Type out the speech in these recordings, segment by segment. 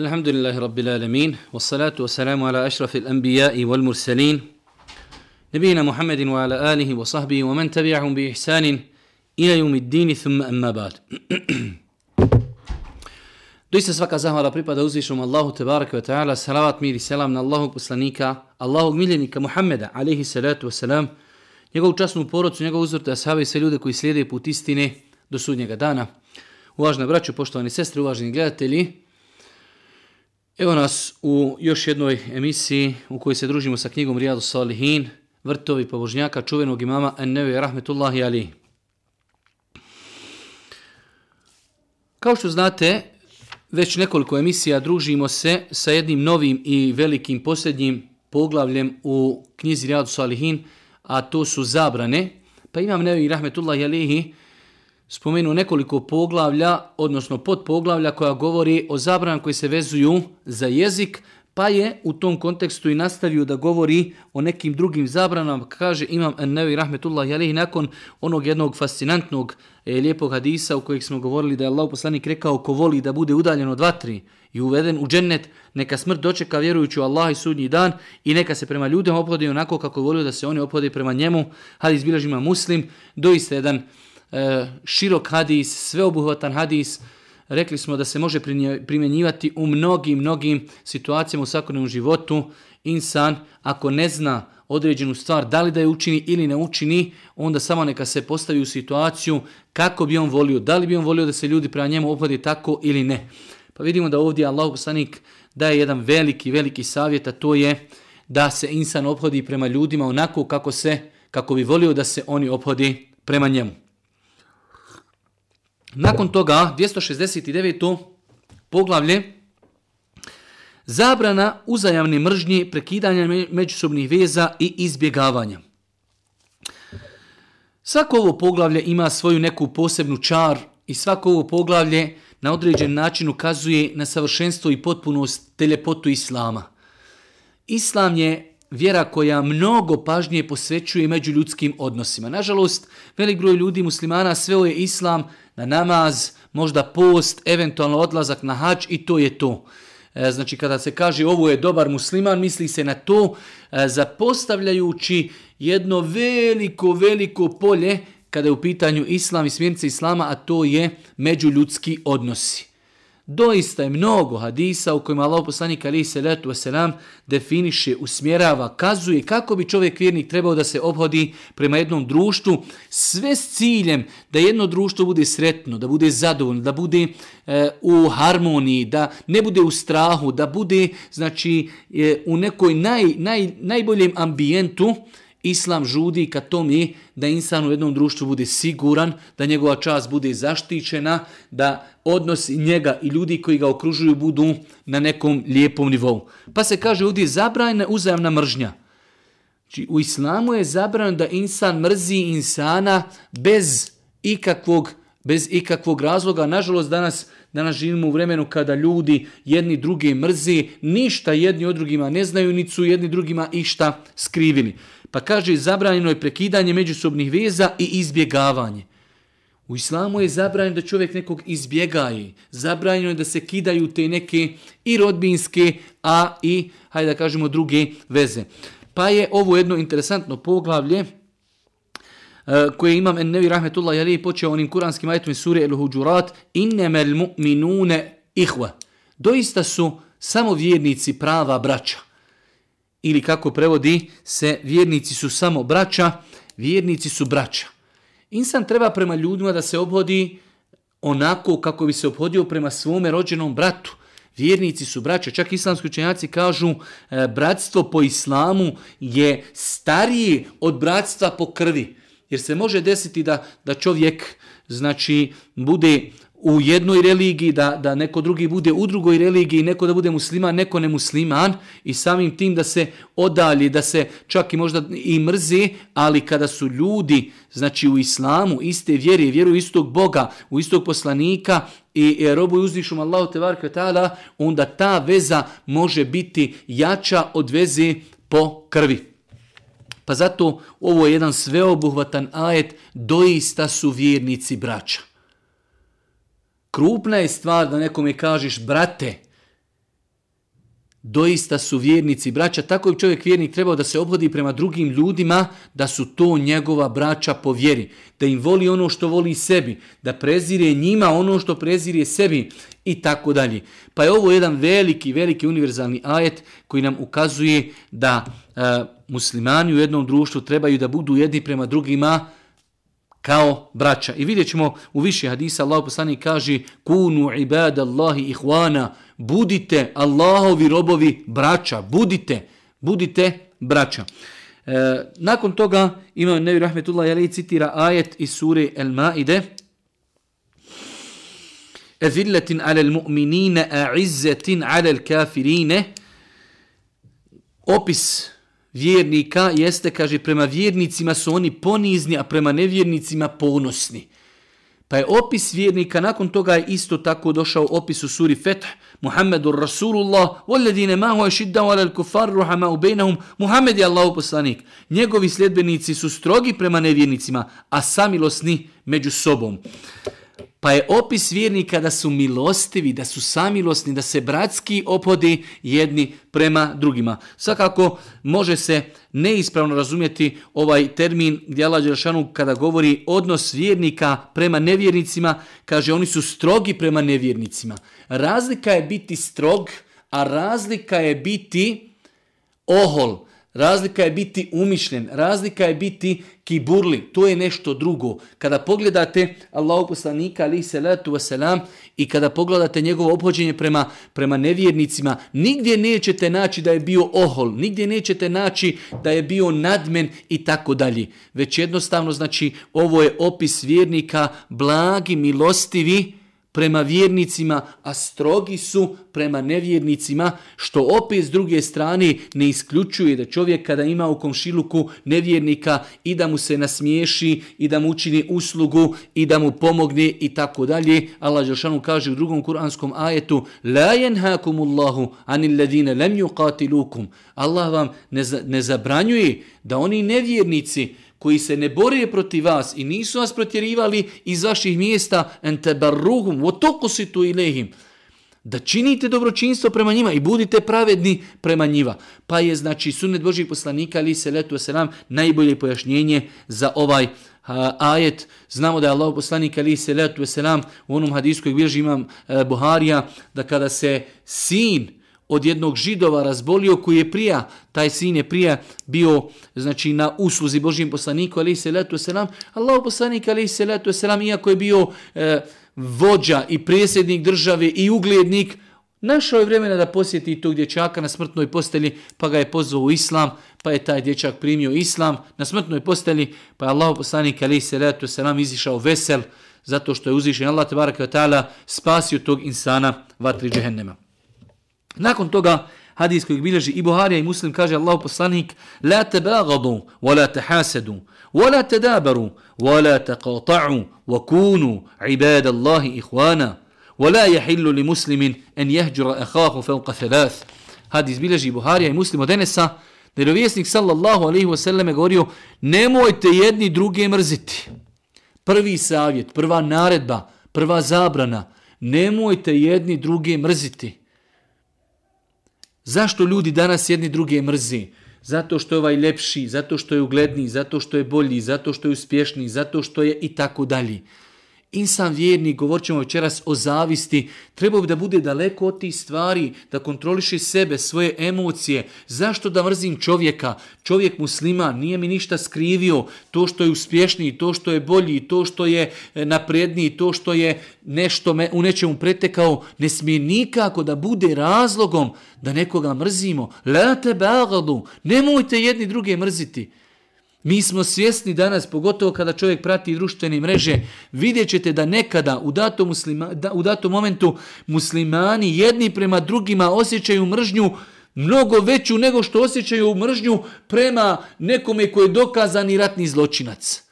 الحمد لله رب العالمين والصلاة والسلام على أشرف الأنبياء والمرسلين نبينا محمد وعلى آله وصحبه ومن تبعهم بإحسان إلى يوم الدين ثم أما بعد Doista svaka zahvala pripada uzvišom Allahu tebareke ve taala, salavat mir i selam na Allahog poslanika, Allahog miljenika Muhameda alejhi salatu ve selam, njegovu časnu porodicu, njegovu uzorte ashabe i sve ljude koji slijede put istine do sudnjega dana. Uvažena braćo, poštovani sestre, uvaženi gledatelji, evo nas u još jednoj emisiji u kojoj se družimo sa knjigom Rijadu Salihin, vrtovi pobožnjaka čuvenog imama Ennevi Rahmetullahi Ali. Kao što znate, već nekoliko emisija družimo se sa jednim novim i velikim posljednjim poglavljem u knjizi Rijadu Salihin, a to su zabrane. Pa imam Nevi Rahmetullahi Alihi spomenu nekoliko poglavlja, odnosno podpoglavlja koja govori o zabranama koji se vezuju za jezik, pa je u tom kontekstu i nastavio da govori o nekim drugim zabranama, kaže Imam Nevi Rahmetullah Jalih alejhi nakon onog jednog fascinantnog e, lijepog hadisa u kojeg smo govorili da je Allah poslanik rekao ko voli da bude udaljen od vatri i uveden u džennet, neka smrt dočeka vjerujući u Allah i sudnji dan i neka se prema ljudima ophodi onako kako volio da se oni ophode prema njemu. Hadis bilježima muslim, doista jedan E, širok hadis, sveobuhvatan hadis, rekli smo da se može primjenjivati u mnogim, mnogim situacijama u svakodnevnom životu. Insan, ako ne zna određenu stvar, da li da je učini ili ne učini, onda samo neka se postavi u situaciju kako bi on volio, da li bi on volio da se ljudi prema njemu opodi tako ili ne. Pa vidimo da ovdje Allah poslanik daje jedan veliki, veliki savjet, a to je da se insan ophodi prema ljudima onako kako se kako bi volio da se oni ophodi prema njemu. Nakon toga, 269. poglavlje, zabrana uzajamne mržnje, prekidanja međusobnih veza i izbjegavanja. Svako ovo poglavlje ima svoju neku posebnu čar i svako ovo poglavlje na određen način ukazuje na savršenstvo i potpunost telepotu Islama. Islam je vjera koja mnogo pažnje posvećuje među ljudskim odnosima. Nažalost, velik broj ljudi muslimana sveo je islam na namaz, možda post, eventualno odlazak na hač i to je to. E, znači kada se kaže ovo je dobar musliman, misli se na to e, zapostavljajući jedno veliko, veliko polje kada je u pitanju islam i smjernice islama, a to je međuljudski odnosi. Doista je mnogo hadisa u kojima Allah poslanik ali se letu wasalam definiše, usmjerava, kazuje kako bi čovjek vjernik trebao da se obhodi prema jednom društvu sve s ciljem da jedno društvo bude sretno, da bude zadovoljno, da bude e, u harmoniji, da ne bude u strahu, da bude znači e, u nekoj naj, naj, najboljem ambijentu Islam žudi ka tome da insan u jednom društvu bude siguran, da njegova čast bude zaštićena, da odnosi njega i ljudi koji ga okružuju budu na nekom lijepom nivou. Pa se kaže ovdje zabrajna uzajamna mržnja. Znači, u islamu je zabranjeno da insan mrzi insana bez ikakvog, bez ikakvog razloga. Nažalost, danas, danas živimo u vremenu kada ljudi jedni drugi mrzi, ništa jedni od drugima ne znaju, niti su jedni drugima išta skrivili. Pa kaže zabranjeno je prekidanje međusobnih veza i izbjegavanje. U islamu je zabranjeno da čovjek nekog izbjegaje. Zabranjeno je da se kidaju te neke i rodbinske, a i, hajde da kažemo, druge veze. Pa je ovo jedno interesantno poglavlje e, koje imam en nevi rahmetullah jali počeo onim kuranskim ajetom iz suri El Huđurat innemel mu'minune ihva. Doista su samo vjernici prava braća ili kako prevodi se vjernici su samo braća, vjernici su braća. Insan treba prema ljudima da se obhodi onako kako bi se obhodio prema svome rođenom bratu. Vjernici su braća, čak islamski učenjaci kažu e, bratstvo po islamu je starije od bratstva po krvi. Jer se može desiti da, da čovjek znači bude u jednoj religiji, da, da neko drugi bude u drugoj religiji, neko da bude musliman, neko ne musliman i samim tim da se odalje, da se čak i možda i mrze, ali kada su ljudi, znači u islamu, iste vjere, vjeruju istog Boga, u istog poslanika i, i robuju uzvišom Allahu te varka ta'ala, onda ta veza može biti jača od veze po krvi. Pa zato ovo je jedan sveobuhvatan ajet, doista su vjernici braća. Krupna je stvar da nekome kažeš brate doista su vjernici braća, tako je čovjek vjernik trebao da se obhodi prema drugim ljudima, da su to njegova braća po vjeri, da im voli ono što voli sebi, da prezire njima ono što prezire sebi i tako dalje. Pa je ovo jedan veliki, veliki univerzalni ajet koji nam ukazuje da e, muslimani u jednom društvu trebaju da budu jedni prema drugima, kao braća. I vidjet ćemo u više hadisa Allah poslani kaže kunu ibadallahi ihvana budite Allahovi robovi braća, budite, budite braća. E, nakon toga imam Nevi Rahmetullah Jalej citira ajet iz sure El Maide Ezilletin alel mu'minine a izzetin alel kafirine opis vjernika jeste, kaže, prema vjernicima su oni ponizni, a prema nevjernicima ponosni. Pa je opis vjernika, nakon toga je isto tako došao opis u suri Feth, Muhammedur Rasulullah, voljedine mahu je šidda ala kufar ruhama ubejnahum, Muhammed je Allah poslanik. Njegovi sljedbenici su strogi prema nevjernicima, a samilosni među sobom. Pa je opis vjernika da su milostivi, da su samilosni, da se bratski opodi jedni prema drugima. Svakako može se neispravno razumjeti ovaj termin gdje Allah Đelšanu kada govori odnos vjernika prema nevjernicima, kaže oni su strogi prema nevjernicima. Razlika je biti strog, a razlika je biti ohol. Razlika je biti umišljen, razlika je biti kiburli, to je nešto drugo. Kada pogledate Allahu poslanika ali salatu wasalam i kada pogledate njegovo obhođenje prema, prema nevjernicima, nigdje nećete naći da je bio ohol, nigdje nećete naći da je bio nadmen i tako dalje. Već jednostavno znači ovo je opis vjernika blagi, milostivi, prema vjernicima, a strogi su prema nevjernicima, što opet s druge strane ne isključuje da čovjek kada ima u komšiluku nevjernika i da mu se nasmiješi i da mu učini uslugu i da mu pomogne i tako dalje. Allah Žešanu kaže u drugom kuranskom ajetu La jenhakumullahu anil ladine lem yuqatilukum. Allah vam ne, ne zabranjuje da oni nevjernici koji se ne bore protiv vas i nisu vas protjerivali iz vaših mjesta entebarruhum wa tuqsitu ilehim da činite dobročinstvo prema njima i budite pravedni prema njima. Pa je znači sunnet Božih poslanika ali se letu selam najbolje pojašnjenje za ovaj a, ajet. Znamo da je Allah poslanik ali se letu selam u onom hadijskoj kojeg bilježi imam e, Buharija da kada se sin od jednog židova razbolio koji je prija, taj sin je prija bio znači na usluzi Božijim poslaniku, ali se letu selam, Allah poslanik, ali se wasalam selam, iako je bio e, vođa i predsjednik države i uglednik, našao je vremena da posjeti tog dječaka na smrtnoj postelji, pa ga je pozvao u islam, pa je taj dječak primio islam na smrtnoj postelji, pa je Allah poslanik, ali se selam, izišao vesel, zato što je uzvišen Allah te baraka ta'ala spasio tog insana vatri džehennema. Nakon toga hadis koji bilježi i Buharija i Muslim kaže Allahu poslanik la tabagadu wa la tahasadu wa la tadabaru wa la taqata'u wa kunu ibadallahi ikhwana wa la yahillu li muslimin an yahjura akhahu fawqa thalath. Hadis bilježi Buharija i Muslim od Enesa da je sallallahu alaihi wa sallam govorio nemojte jedni druge mrziti. Prvi savjet, prva naredba prva zabrana nemojte jedni druge mrziti. Zašto ljudi danas jedni druge mrzi? Zato što je ovaj lepši, zato što je ugledniji, zato što je bolji, zato što je uspješniji, zato što je i tako dalje. Insan vjerni, govorit ćemo večeras o zavisti, trebao bi da bude daleko od tih stvari, da kontroliše sebe, svoje emocije. Zašto da mrzim čovjeka? Čovjek muslima nije mi ništa skrivio. To što je uspješniji, to što je bolji, to što je e, napredniji, to što je nešto me, u nečemu pretekao, ne smije nikako da bude razlogom da nekoga mrzimo. La te bagadu, nemojte jedni druge mrziti. Mi smo svjesni danas, pogotovo kada čovjek prati društvene mreže, vidjet ćete da nekada u datom, muslima, da, u datom momentu muslimani jedni prema drugima osjećaju mržnju mnogo veću nego što osjećaju mržnju prema nekome koji je dokazani ratni zločinac.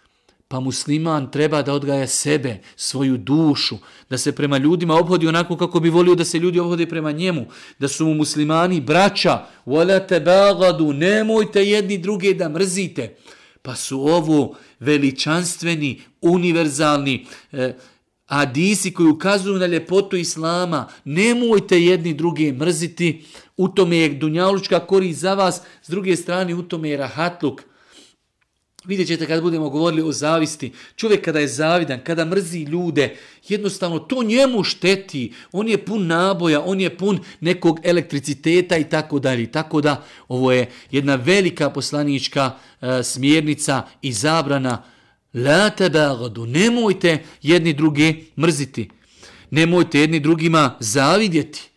Pa musliman treba da odgaja sebe, svoju dušu, da se prema ljudima obhodi onako kako bi volio da se ljudi obhode prema njemu, da su mu muslimani braća, volate bagadu, nemojte jedni druge da mrzite. Pa su ovo veličanstveni, univerzalni, eh, adisi koji ukazuju na ljepotu Islama, nemojte jedni druge mrziti, u tome je dunjalučka korist za vas, s druge strane u tome je rahatluk. Vidjet ćete kad budemo govorili o zavisti. Čovjek kada je zavidan, kada mrzi ljude, jednostavno to njemu šteti. On je pun naboja, on je pun nekog elektriciteta i tako dalje. Tako da ovo je jedna velika poslanička e, smjernica i zabrana. La tabagadu, nemojte jedni druge mrziti. Nemojte jedni drugima zavidjeti.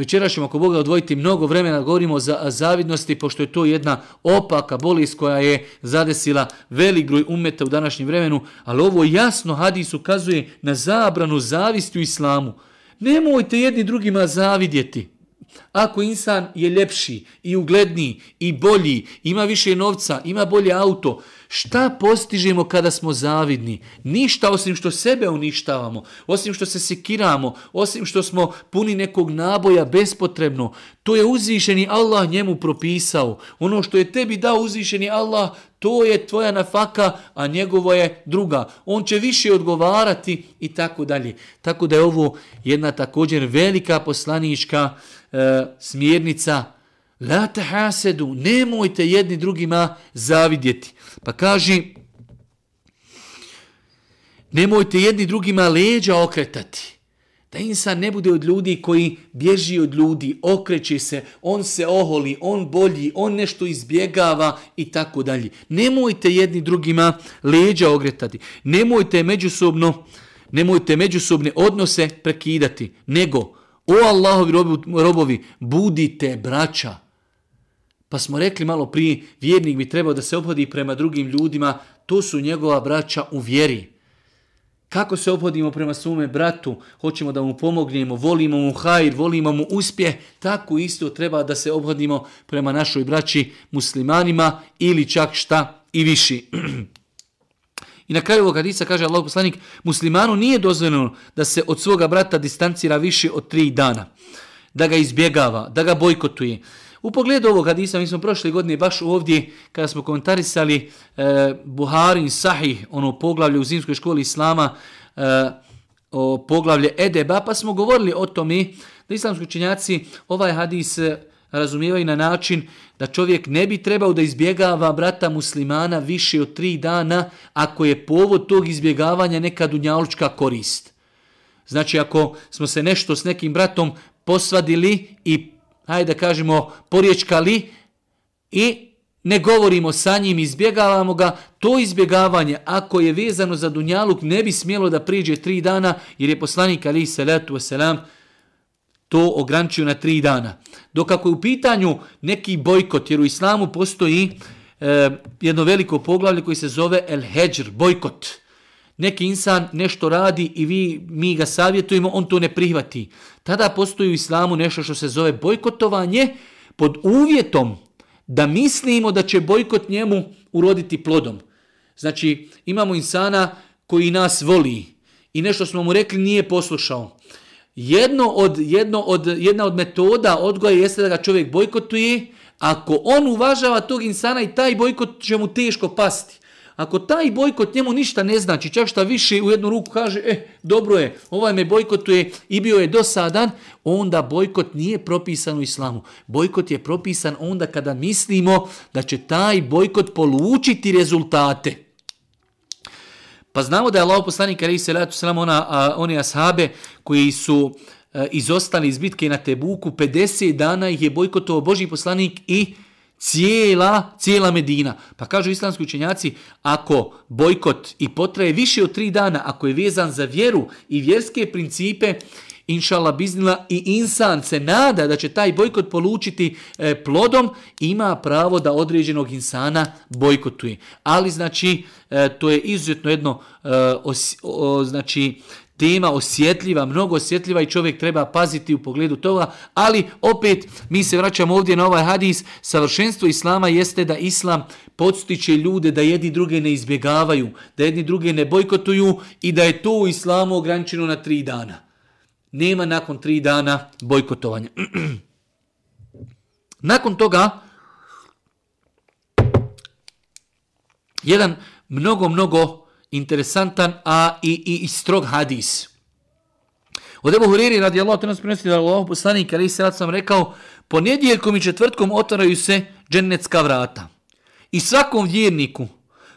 Večera ćemo ako Boga odvojiti mnogo vremena govorimo o zavidnosti, pošto je to jedna opaka bolest koja je zadesila velik broj umeta u današnjem vremenu, ali ovo jasno hadis ukazuje na zabranu zavisti u islamu. Nemojte jedni drugima zavidjeti. Ako insan je ljepši i ugledniji i bolji, ima više novca, ima bolje auto, Šta postižemo kada smo zavidni? Ništa osim što sebe uništavamo, osim što se sekiramo, osim što smo puni nekog naboja bespotrebno. To je uzvišeni Allah njemu propisao. Ono što je tebi dao uzvišeni Allah, to je tvoja nafaka, a njegovo je druga. On će više odgovarati i tako dalje. Tako da je ovo jedna također velika poslanička e, smjernica. La tahasedu, nemojte jedni drugima zavidjeti. Pa kaže, nemojte jedni drugima leđa okretati. Da insan ne bude od ljudi koji bježi od ljudi, okreće se, on se oholi, on bolji, on nešto izbjegava i tako dalje. Nemojte jedni drugima leđa okretati. Nemojte međusobno, nemojte međusobne odnose prekidati. Nego, o Allahovi robovi, budite braća. Pa smo rekli malo prije, vjernik bi trebao da se obhodi prema drugim ljudima, to su njegova braća u vjeri. Kako se obhodimo prema svome bratu, hoćemo da mu pomognemo, volimo mu hajr, volimo mu uspjeh, tako isto treba da se obhodimo prema našoj braći muslimanima ili čak šta i viši. I na kraju ovog hadisa kaže Allah poslanik, muslimanu nije dozvoljeno da se od svoga brata distancira više od tri dana, da ga izbjegava, da ga bojkotuje. U pogledu ovog hadisa, mi smo prošle godine baš ovdje, kada smo komentarisali e, Buharin Sahih, ono poglavlje u zimskoj školi Islama, e, o poglavlje Edeba, pa smo govorili o tome da islamski učenjaci ovaj hadis e, razumijevaju na način da čovjek ne bi trebao da izbjegava brata muslimana više od tri dana ako je povod tog izbjegavanja neka dunjalučka korist. Znači ako smo se nešto s nekim bratom posvadili i hajde da kažemo, porječkali i ne govorimo sa njim, izbjegavamo ga, to izbjegavanje, ako je vezano za Dunjaluk, ne bi smjelo da priđe tri dana, jer je poslanik Ali Salatu Veselam to ograničio na tri dana. Dok ako je u pitanju neki bojkot, jer u islamu postoji e, jedno veliko poglavlje koji se zove El Heđr, bojkot. Neki insan nešto radi i vi, mi ga savjetujemo, on to ne prihvati. Tada postoji u islamu nešto što se zove bojkotovanje pod uvjetom da mislimo da će bojkot njemu uroditi plodom. Znači, imamo insana koji nas voli i nešto smo mu rekli nije poslušao. Jedno od, jedno od, jedna od metoda odgoja jeste da ga čovjek bojkotuje, ako on uvažava tog insana i taj bojkot će mu teško pasti. Ako taj bojkot njemu ništa ne znači, čak šta više u jednu ruku kaže, e, dobro je, ovaj me bojkotuje i bio je dosadan, onda bojkot nije propisan u islamu. Bojkot je propisan onda kada mislimo da će taj bojkot polučiti rezultate. Pa znamo da je Allah poslanik ali se selam ona a, one ashabe koji su a, izostali iz bitke na Tebuku 50 dana ih je bojkotovao Boži poslanik i cijela, cijela Medina. Pa kažu islamski učenjaci, ako bojkot i potraje više od tri dana, ako je vezan za vjeru i vjerske principe, inšala biznila i insan se nada da će taj bojkot polučiti e, plodom, ima pravo da određenog insana bojkotuje. Ali znači, e, to je izuzetno jedno, e, os, o, znači, tema osjetljiva, mnogo osjetljiva i čovjek treba paziti u pogledu toga, ali opet mi se vraćamo ovdje na ovaj hadis, savršenstvo islama jeste da islam podstiče ljude da jedni druge ne izbjegavaju, da jedni druge ne bojkotuju i da je to u islamu ograničeno na tri dana. Nema nakon tri dana bojkotovanja. nakon toga, jedan mnogo, mnogo interesantan, a i, i, i strog hadis. Od Ebu Huriri radi Allah, to nas prinosi da Allah poslanik, ali se sam rekao, ponedjeljkom i četvrtkom otvaraju se džennetska vrata. I svakom vjerniku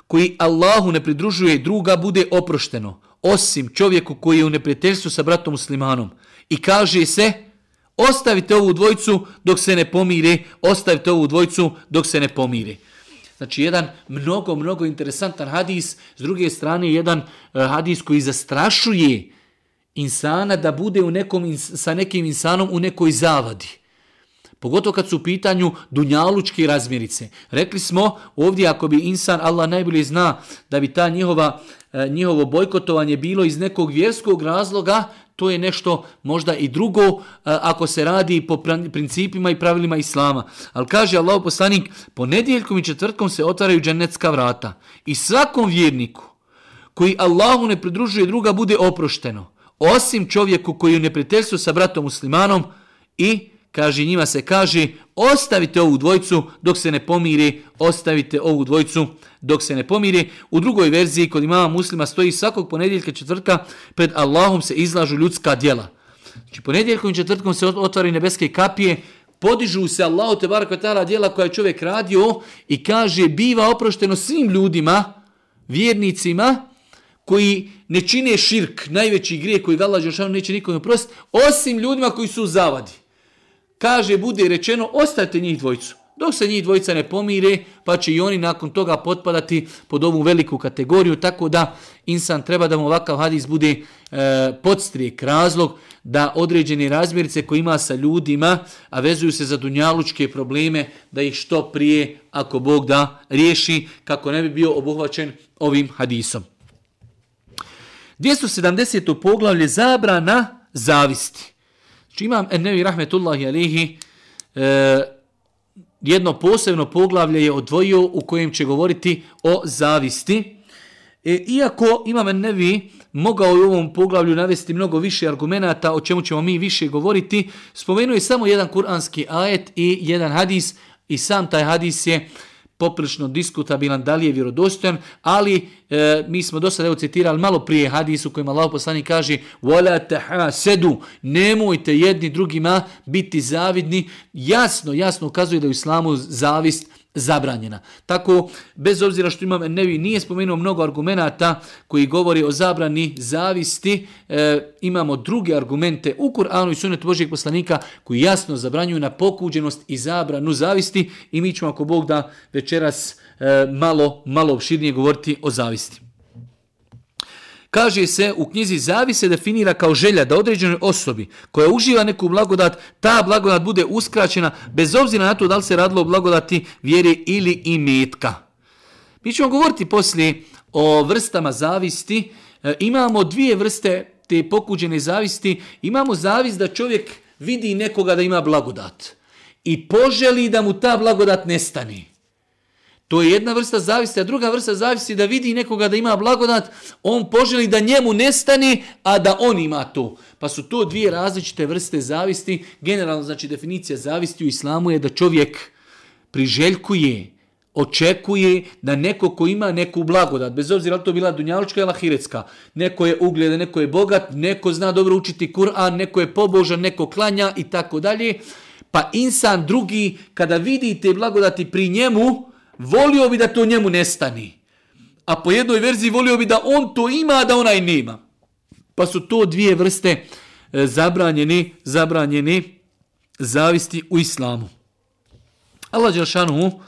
koji Allahu ne pridružuje druga bude oprošteno, osim čovjeku koji je u neprijateljstvu sa bratom muslimanom. I kaže se, ostavite ovu dvojcu dok se ne pomire, ostavite ovu dvojcu dok se ne pomire. Znači jedan mnogo, mnogo interesantan hadis, s druge strane jedan e, hadis koji zastrašuje insana da bude u nekom, sa nekim insanom u nekoj zavadi. Pogotovo kad su u pitanju dunjalučke razmjerice. Rekli smo ovdje ako bi insan, Allah najbolje zna, da bi ta njihova, e, njihovo bojkotovanje bilo iz nekog vjerskog razloga, to je nešto možda i drugo ako se radi po principima i pravilima Islama. Ali kaže Allah poslanik, ponedjeljkom i četvrtkom se otvaraju dženecka vrata. I svakom vjerniku koji Allahu ne pridružuje druga bude oprošteno. Osim čovjeku koji je u neprijateljstvu sa bratom muslimanom i kaže njima se kaže ostavite ovu dvojcu dok se ne pomiri, ostavite ovu dvojcu dok se ne pomire. U drugoj verziji kod imama muslima stoji svakog ponedjeljka četvrtka pred Allahom se izlažu ljudska djela. Znači ponedjeljkom i četvrtkom se otvaraju nebeske kapije, podižu se Allahu te baraka ta'ala djela koja je čovjek radio i kaže biva oprošteno svim ljudima, vjernicima, koji ne čine širk, najveći grije koji ga Allah neće nikom oprostiti, osim ljudima koji su u zavadi kaže, bude rečeno, ostavite njih dvojcu. Dok se njih dvojica ne pomire, pa će i oni nakon toga potpadati pod ovu veliku kategoriju, tako da insan treba da mu ovakav hadis bude e, podstrijek, razlog da određene razmjerice koje ima sa ljudima, a vezuju se za dunjalučke probleme, da ih što prije, ako Bog da, riješi, kako ne bi bio obuhvaćen ovim hadisom. 270. poglavlje zabrana zavisti. Znači imam Ennevi Rahmetullahi Alihi e, jedno posebno poglavlje je odvojio u kojem će govoriti o zavisti. E, iako imam Nevi mogao u ovom poglavlju navesti mnogo više argumenata o čemu ćemo mi više govoriti, spomenuo je samo jedan kuranski ajet i jedan hadis i sam taj hadis je poprilično diskutabilan da li je vjerodostojan, ali e, mi smo do sada evo citirali malo prije hadisu kojima Allah poslani kaže وَلَا تَحَاسَدُ Nemojte jedni drugima biti zavidni. Jasno, jasno ukazuje da u islamu zavist zabranjena. Tako, bez obzira što imam Nevi nije spomenuo mnogo argumenata koji govori o zabrani zavisti, e, imamo druge argumente u Kur'anu i sunetu Božijeg poslanika koji jasno zabranjuju na pokuđenost i zabranu zavisti i mi ćemo ako Bog da večeras e, malo, malo opširnije govoriti o zavisti. Kaže se u knjizi zavi se definira kao želja da određenoj osobi koja uživa neku blagodat, ta blagodat bude uskraćena bez obzira na to da li se radilo o blagodati vjere ili imetka. Mi ćemo govoriti poslije o vrstama zavisti. E, imamo dvije vrste te pokuđene zavisti. Imamo zavist da čovjek vidi nekoga da ima blagodat i poželi da mu ta blagodat nestane. To je jedna vrsta zavisti, a druga vrsta zavisti da vidi nekoga da ima blagodat, on poželi da njemu nestane, a da on ima to. Pa su to dvije različite vrste zavisti. Generalno, znači, definicija zavisti u islamu je da čovjek priželjkuje, očekuje da neko ko ima neku blagodat, bez obzira li to bila dunjalučka ili ahiretska, neko je ugled, neko je bogat, neko zna dobro učiti Kur'an, neko je pobožan, neko klanja i tako dalje, pa insan drugi, kada vidi te blagodati pri njemu, volio bi da to njemu nestani. A po jednoj verziji volio bi da on to ima, a da onaj nema. Pa su to dvije vrste zabranjeni, zabranjeni zavisti u islamu. Allah Đelšanu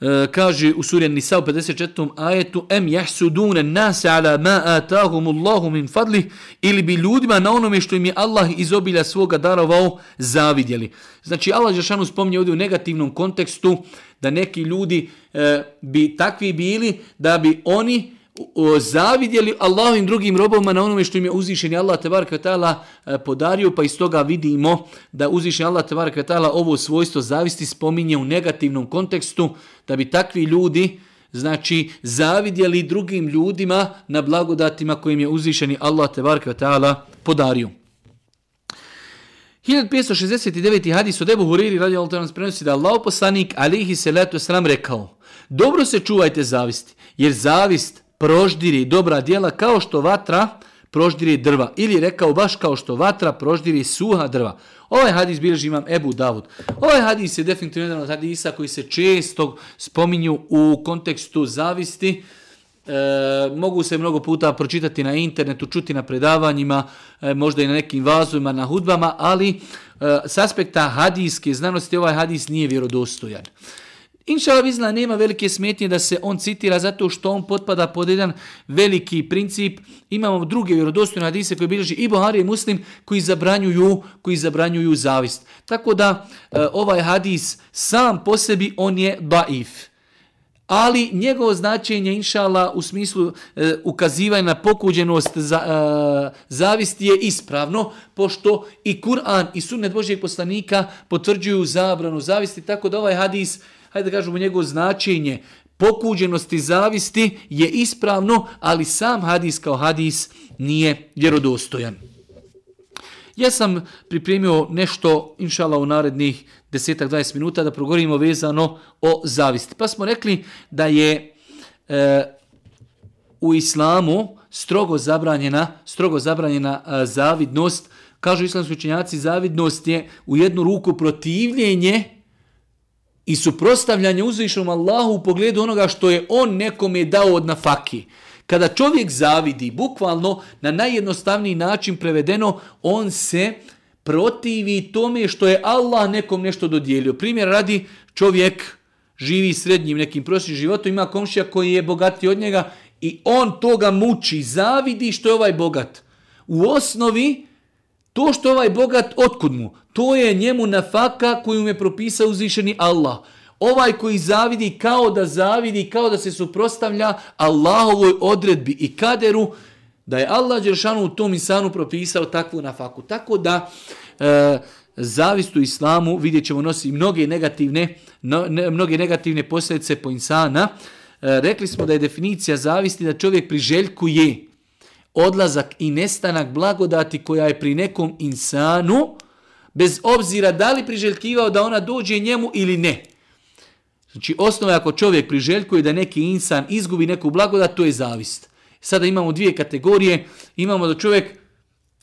E, kaže u suri Nisa u 54. ajetu em jahsudune nase ala ma atahumullahu min fadlih ili bi ljudima na onome što im je Allah iz obilja svoga darovao zavidjeli. Znači Allah Žešanu spominje ovdje u negativnom kontekstu da neki ljudi e, bi takvi bili da bi oni o, zavidjeli Allahovim drugim robovima na onome što im je uzvišeni Allah tebarka ta'ala e, podario, pa iz toga vidimo da uzvišeni Allah tebarka ta'ala ovo svojstvo zavisti spominje u negativnom kontekstu, da bi takvi ljudi znači zavidjeli drugim ljudima na blagodatima kojim je uzvišeni Allah tebarka ta'ala podario. 1569. hadis od Ebu Huriri radi Allah nas prenosi da Allah poslanik alihi salatu sram rekao Dobro se čuvajte zavisti, jer zavist proždiri dobra djela kao što vatra proždiri drva. Ili rekao baš kao što vatra proždiri suha drva. Ovaj hadis bilježi imam Ebu Davud. Ovaj hadis je definitivno jedan od hadisa koji se često spominju u kontekstu zavisti. E, mogu se mnogo puta pročitati na internetu, čuti na predavanjima, e, možda i na nekim vazovima, na hudbama, ali e, s aspekta hadijske znanosti ovaj hadis nije vjerodostojan. Inša Vizla nema velike smetnje da se on citira zato što on potpada pod jedan veliki princip. Imamo druge vjerodostojne hadise koje bilježi i Buhari i Muslim koji zabranjuju, koji zabranjuju zavist. Tako da e, ovaj hadis sam po sebi on je daif. Ali njegovo značenje, inšala, u smislu e, ukazivanja na pokuđenost za, e, zavisti je ispravno, pošto i Kur'an i sunnet Božijeg poslanika potvrđuju zabranu zavisti, tako da ovaj hadis hajde da kažemo njegovo značenje pokuđenosti zavisti je ispravno, ali sam hadis kao hadis nije vjerodostojan. Ja sam pripremio nešto, inšala, u narednih desetak, 20 minuta da progovorimo vezano o zavisti. Pa smo rekli da je e, u islamu strogo zabranjena, strogo zabranjena e, zavidnost. Kažu islamski učenjaci, zavidnost je u jednu ruku protivljenje i suprostavljanje uzvišenom Allahu u pogledu onoga što je on nekome dao od nafaki. Kada čovjek zavidi, bukvalno na najjednostavniji način prevedeno, on se protivi tome što je Allah nekom nešto dodijelio. Primjer radi, čovjek živi srednjim nekim prosječnim životom, ima komšija koji je bogati od njega i on toga muči, zavidi što je ovaj bogat. U osnovi, To što je ovaj bogat, otkud mu? To je njemu nafaka koju mu je propisao uzvišeni Allah. Ovaj koji zavidi kao da zavidi, kao da se suprostavlja Allahovoj odredbi i kaderu, da je Allah Đeršanu u tom insanu propisao takvu nafaku. Tako da e, zavist u islamu, vidjet ćemo, nosi mnoge negativne, no, ne, mnoge negativne posljedice po insana. E, rekli smo da je definicija zavisti da čovjek priželjkuje odlazak i nestanak blagodati koja je pri nekom insanu, bez obzira da li priželjkivao da ona dođe njemu ili ne. Znači, osnova ako čovjek priželjkuje da neki insan izgubi neku blagodat, to je zavist. Sada imamo dvije kategorije. Imamo da čovjek,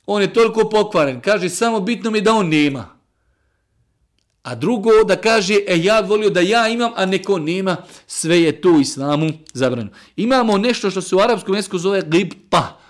on je toliko pokvaren, kaže samo bitno mi da on nema. A drugo da kaže, e ja volio da ja imam, a neko nema, sve je to u islamu zabrano. Imamo nešto što se u arapskom jeziku zove glibpa.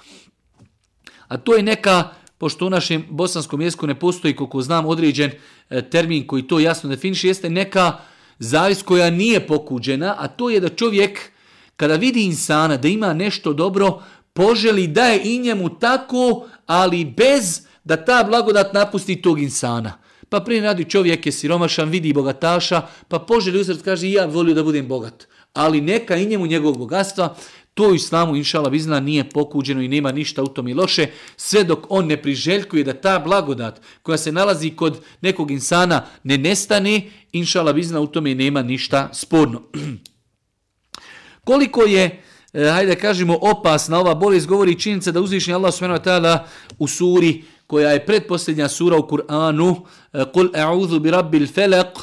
A to je neka, pošto u našem bosanskom jeziku ne postoji, koliko znam, određen e, termin koji to jasno definiše, jeste neka zavis koja nije pokuđena, a to je da čovjek, kada vidi insana da ima nešto dobro, poželi da je i njemu tako, ali bez da ta blagodat napusti tog insana. Pa prije radi čovjek je siromašan, vidi bogataša, pa poželi usred kaže ja volio da budem bogat. Ali neka i njemu njegovog bogatstva, to u islamu, inšala vizna, nije pokuđeno i nema ništa u tom i loše, sve dok on ne priželjkuje da ta blagodat koja se nalazi kod nekog insana ne nestane, inšala vizna, u tome nema ništa sporno. Koliko je e, hajde kažemo, opasna ova bolest govori činjenica da uzvišnji Allah s.w.t. u suri koja je pretposljednja sura u Kur'anu, قُلْ أَعُوذُ بِرَبِّ felak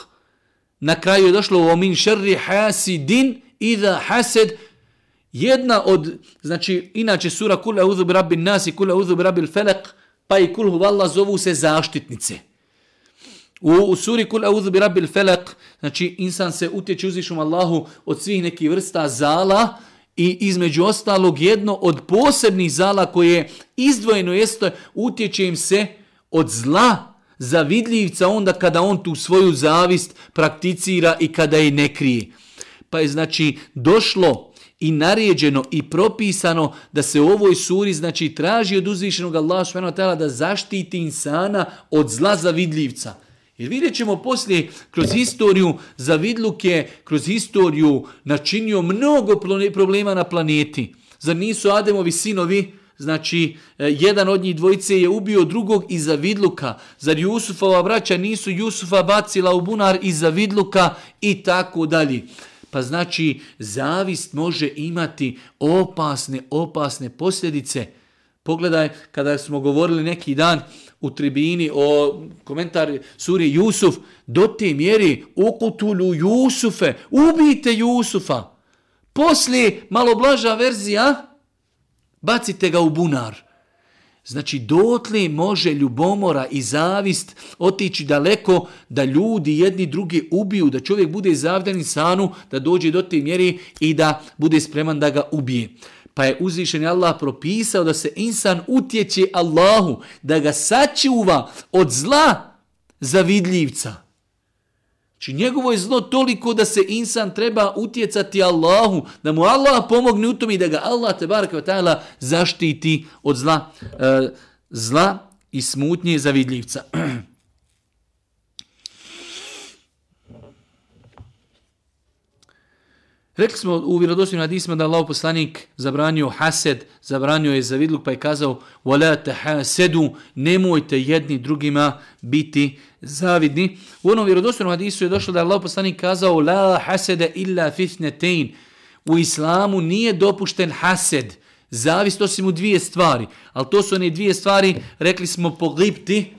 Na kraju je došlo u min شَرِّ حَاسِدٍ إِذَا hased Jedna od, znači, inače sura Kule uzub rabbi nas Kul Kule uzub rabbi felek, pa i Kul huvalla zovu se zaštitnice. U, u suri Kule uzub rabbi felek, znači, insan se utječe uzvišom Allahu od svih nekih vrsta zala i između ostalog jedno od posebnih zala koje izdvojeno jeste, utječe im se od zla zavidljivca onda kada on tu svoju zavist prakticira i kada je ne krije. Pa je znači došlo i naređeno i propisano da se u ovoj suri znači traži od uzvišenog Allaha subhanahu wa ta'ala da zaštiti insana od zla zavidljivca. Jer vidjet ćemo poslije kroz historiju zavidluke, kroz historiju načinio mnogo problema na planeti. Zar nisu Ademovi sinovi, znači e, jedan od njih dvojice je ubio drugog iz zavidluka. Zar Jusufova braća nisu Jusufa bacila u bunar iz zavidluka i tako dalje. Pa znači, zavist može imati opasne, opasne posljedice. Pogledaj, kada smo govorili neki dan u tribini o komentar suri Jusuf, do te mjeri ukutulu Jusufe, ubijte Jusufa. Poslije, malo blaža verzija, bacite ga u bunar. Znači, dotli može ljubomora i zavist otići daleko da ljudi jedni drugi ubiju, da čovjek bude zavdan insanu, da dođe do te mjeri i da bude spreman da ga ubije. Pa je uzvišen Allah propisao da se insan utječe Allahu, da ga sačuva od zla zavidljivca. Či njegovo je zlo toliko da se insan treba utjecati Allahu, da mu Allah pomogne u tom i da ga Allah te baraka ta'ala zaštiti od zla, e, zla i smutnje zavidljivca. Rekli smo u vjerodostojnim hadisima da Allah poslanik zabranio hased, zabranio je zavidluk pa je kazao وَلَا تَحَسَدُ nemojte jedni drugima biti zavidni. U onom vjerodostojnom hadisu je došlo da je Allah poslanik kazao la hasede illa fitnetein. U islamu nije dopušten hased, zavist osim u dvije stvari. Ali to su one dvije stvari, rekli smo po glipti,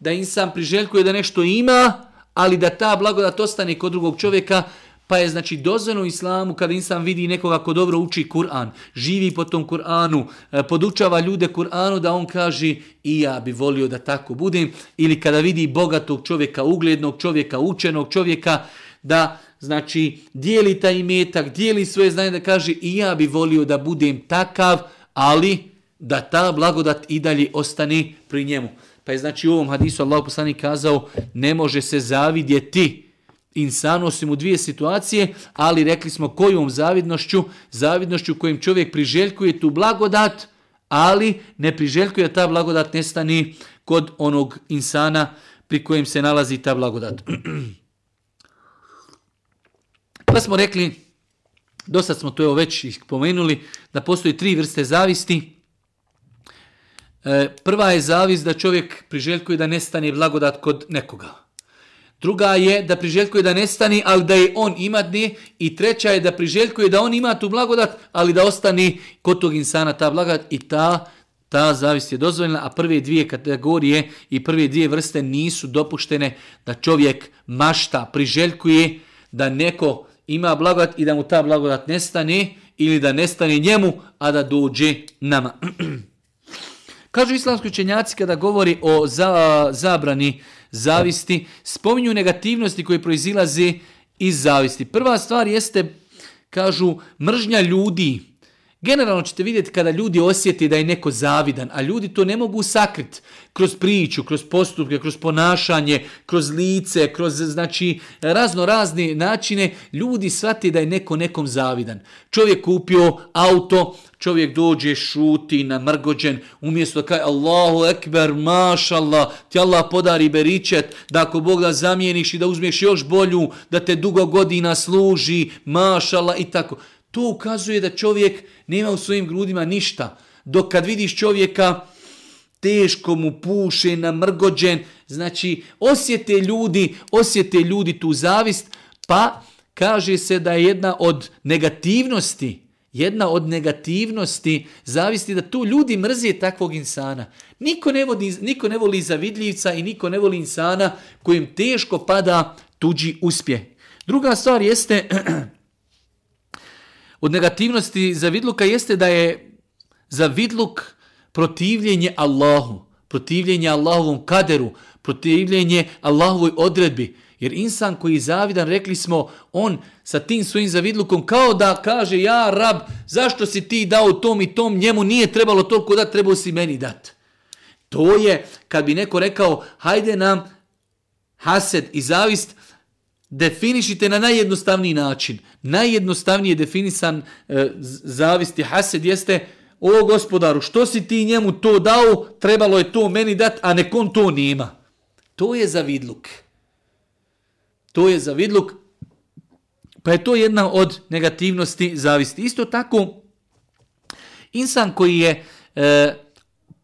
da insan priželjkuje da nešto ima, ali da ta blagodat ostane kod drugog čovjeka, Pa je znači dozvoljeno islamu kada insan vidi nekoga ko dobro uči Kur'an, živi po tom Kur'anu, e, podučava ljude Kur'anu da on kaže i ja bi volio da tako budem. Ili kada vidi bogatog čovjeka, uglednog čovjeka, učenog čovjeka, da znači dijeli taj imetak, dijeli svoje znanje da kaže i ja bi volio da budem takav, ali da ta blagodat i dalje ostane pri njemu. Pa je znači u ovom hadisu Allah poslani kazao ne može se zavidjeti insanu osim u dvije situacije, ali rekli smo kojom zavidnošću, zavidnošću kojim čovjek priželjkuje tu blagodat, ali ne priželjkuje da ta blagodat nestani kod onog insana pri kojem se nalazi ta blagodat. Pa smo rekli, dosta smo to već pomenuli, da postoji tri vrste zavisti. E, prva je zavist da čovjek priželjkuje da nestane blagodat kod nekoga. Druga je da priželjkuje da nestani, ali da je on imatni. I treća je da priželjkuje da on ima tu blagodat, ali da ostani kod tog insana ta blagodat. I ta, ta zavist je dozvoljena, a prve dvije kategorije i prve dvije vrste nisu dopuštene da čovjek mašta, priželjkuje da neko ima blagodat i da mu ta blagodat nestane ili da nestane njemu, a da dođe nama. Kažu islamski učenjaci kada govori o za, zabrani zavisti, spominju negativnosti koje proizilaze iz zavisti. Prva stvar jeste, kažu, mržnja ljudi. Generalno ćete vidjeti kada ljudi osjeti da je neko zavidan, a ljudi to ne mogu sakriti kroz priču, kroz postupke, kroz ponašanje, kroz lice, kroz znači razno razne načine, ljudi shvati da je neko nekom zavidan. Čovjek kupio auto, čovjek dođe, šuti, namrgođen, umjesto da kaj Allahu ekber, mašallah, ti Allah podari beričet, da ako Bog da zamijeniš i da uzmiješ još bolju, da te dugo godina služi, mašallah i tako. To ukazuje da čovjek nema u svojim grudima ništa. Dok kad vidiš čovjeka, teško mu puše, namrgođen, znači osjete ljudi, osjete ljudi tu zavist, pa kaže se da je jedna od negativnosti, jedna od negativnosti zavisti da tu ljudi mrze takvog insana. Niko ne, vodi, niko ne voli zavidljivca i niko ne voli insana kojim teško pada tuđi uspjeh. Druga stvar jeste, od negativnosti zavidluka jeste da je zavidluk protivljenje Allahu, protivljenje Allahovom kaderu, protivljenje Allahovoj odredbi. Jer insan koji je zavidan, rekli smo, on sa tim svojim zavidlukom kao da kaže, ja rab, zašto si ti dao tom i tom, njemu nije trebalo toliko da trebao si meni dat. To je, kad bi neko rekao, hajde nam hased i zavist, definišite na najjednostavniji način. Najjednostavnije definisan e, zavisti hased jeste, o gospodaru, što si ti njemu to dao, trebalo je to meni dat, a nekom to nema. To je zavidluk. To je zavidluk, pa je to jedna od negativnosti zavisti. Isto tako, insan koji je e,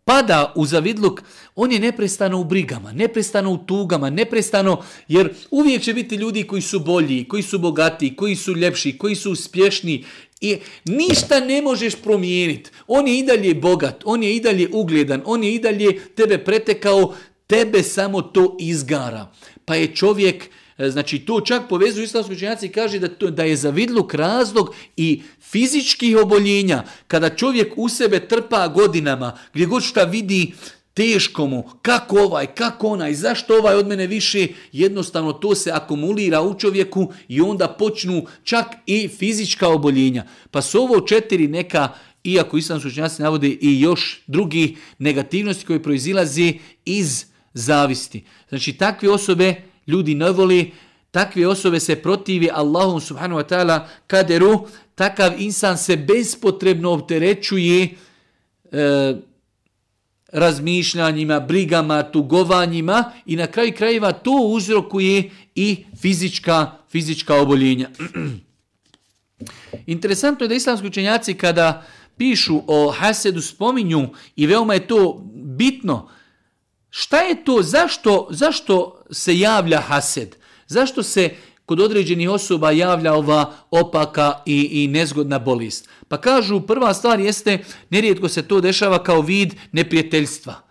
pada u zavidluk, on je neprestano u brigama, neprestano u tugama, neprestano, jer uvijek će biti ljudi koji su bolji, koji su bogati, koji su ljepši, koji su uspješni, I ništa ne možeš promijeniti. On je i dalje bogat, on je i dalje ugledan, on je i dalje tebe pretekao, tebe samo to izgara. Pa je čovjek e, znači to čak povezuju islamski učenjaci i kaže da, to, da je zavidluk razlog i fizičkih oboljenja. Kada čovjek u sebe trpa godinama, gdje god šta vidi, teško mu, kako ovaj, kako onaj, zašto ovaj od mene više, jednostavno to se akumulira u čovjeku i onda počnu čak i fizička oboljenja. Pa su ovo četiri neka, iako islamski učenjaci navode i još drugi negativnosti koje proizilaze iz zavisti. Znači takve osobe ljudi ne voli, takve osobe se protivi Allahom subhanahu wa ta'ala kaderu, takav insan se bespotrebno opterećuje e, razmišljanjima, brigama, tugovanjima i na kraju krajeva to uzrokuje i fizička, fizička oboljenja. Interesantno je da islamski učenjaci kada pišu o hasedu spominju i veoma je to bitno, šta je to, zašto, zašto se javlja hased? Zašto se kod određenih osoba javlja ova opaka i, i nezgodna bolest. Pa kažu, prva stvar jeste, nerijetko se to dešava kao vid neprijateljstva.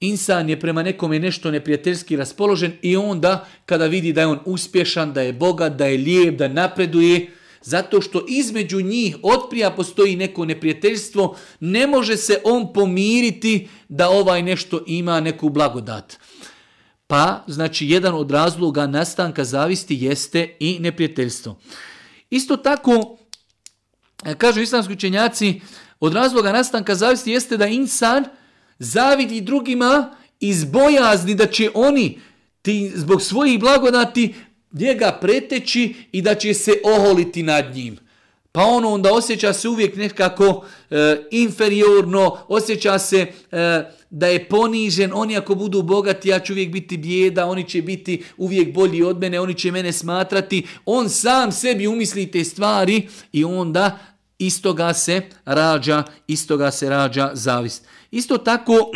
Insan je prema nekome nešto neprijateljski raspoložen i onda kada vidi da je on uspješan, da je bogat, da je lijep, da napreduje, zato što između njih otprija postoji neko neprijateljstvo, ne može se on pomiriti da ovaj nešto ima neku blagodat. Pa, znači, jedan od razloga nastanka zavisti jeste i neprijateljstvo. Isto tako, e, kažu islamski učenjaci, od razloga nastanka zavisti jeste da insan zavidi drugima iz bojazni da će oni ti, zbog svojih blagodati njega preteći i da će se oholiti nad njim. Pa ono onda osjeća se uvijek nekako e, inferiorno, osjeća se e, da je ponižen, oni ako budu bogati, ja ću uvijek biti bijeda, oni će biti uvijek bolji od mene, oni će mene smatrati. On sam sebi umisli te stvari i onda istoga se rađa, istoga se rađa zavist. Isto tako,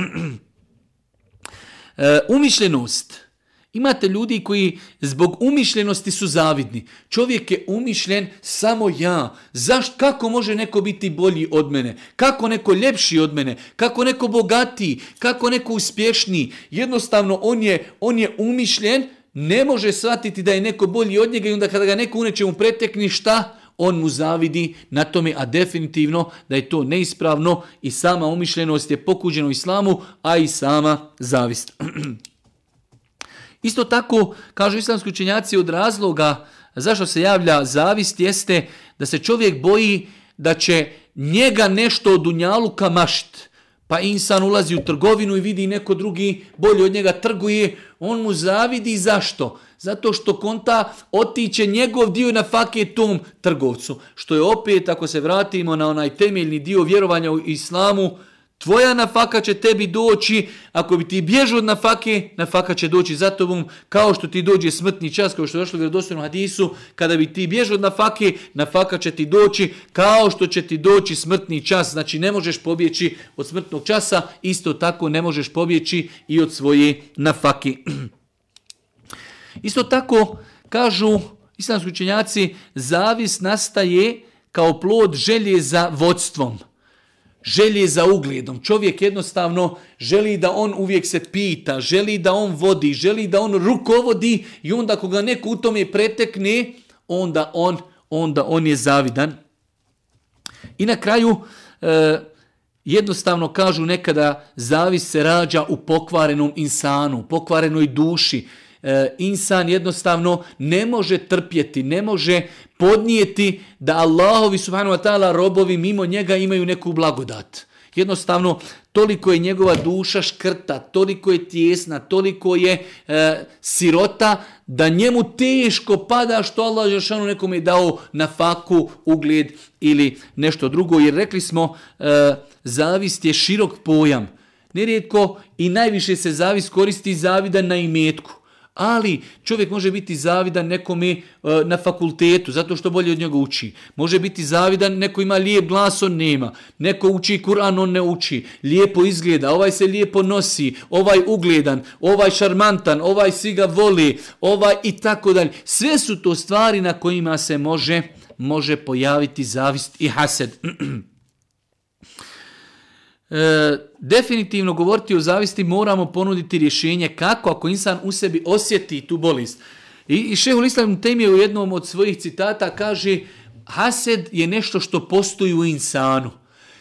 e, umišljenost. Imate ljudi koji zbog umišljenosti su zavidni. Čovjek je umišljen samo ja. Zašto? Kako može neko biti bolji od mene? Kako neko ljepši od mene? Kako neko bogatiji? Kako neko uspješniji? Jednostavno on je, on je umišljen, ne može shvatiti da je neko bolji od njega i onda kada ga neko uneće mu pretekni šta? On mu zavidi na tome, a definitivno da je to neispravno i sama umišljenost je pokuđena u islamu, a i sama zavist. Isto tako, kažu islamski učenjaci, od razloga zašto se javlja zavist jeste da se čovjek boji da će njega nešto od unjaluka mašt. Pa insan ulazi u trgovinu i vidi neko drugi bolje od njega trguje, on mu zavidi zašto? Zato što konta otiće njegov dio na fake tom trgovcu. Što je opet, ako se vratimo na onaj temeljni dio vjerovanja u islamu, Tvoja nafaka će tebi doći, ako bi ti bježao od nafake, nafaka će doći za tobom, kao što ti dođe smrtni čas, kao što je došlo u vjerodostojnom hadisu, kada bi ti bježao od nafake, nafaka će ti doći, kao što će ti doći smrtni čas. Znači ne možeš pobjeći od smrtnog časa, isto tako ne možeš pobjeći i od svoje nafake. Isto tako, kažu islamski učenjaci, zavis nastaje kao plod želje za vodstvom želje za ugledom. Čovjek jednostavno želi da on uvijek se pita, želi da on vodi, želi da on rukovodi i onda ako ga neko u tome pretekne, onda on, onda on je zavidan. I na kraju, e, jednostavno kažu nekada, zavis se rađa u pokvarenom insanu, pokvarenoj duši, e, insan jednostavno ne može trpjeti, ne može podnijeti da Allahovi subhanahu wa ta'ala robovi mimo njega imaju neku blagodat. Jednostavno, toliko je njegova duša škrta, toliko je tjesna, toliko je e, sirota, da njemu teško pada što Allah Žešanu nekom je dao na faku, ugled ili nešto drugo. Jer rekli smo, e, zavist je širok pojam. Nerijetko i najviše se zavist koristi zavidan na imetku. Ali čovjek može biti zavidan nekome e, na fakultetu zato što bolje od njega uči. Može biti zavidan neko ima lijep glas, on nema. Neko uči Kur'an, on ne uči. Lijepo izgleda, ovaj se lijepo nosi, ovaj ugledan, ovaj šarmantan, ovaj svi ga voli, ovaj i tako dalje. Sve su to stvari na kojima se može može pojaviti zavist i hased. E, definitivno govoriti o zavisti moramo ponuditi rješenje kako ako insan u sebi osjeti tu bolest. I, i šehul Islam Temije u jednom od svojih citata kaže hased je nešto što postoji u insanu.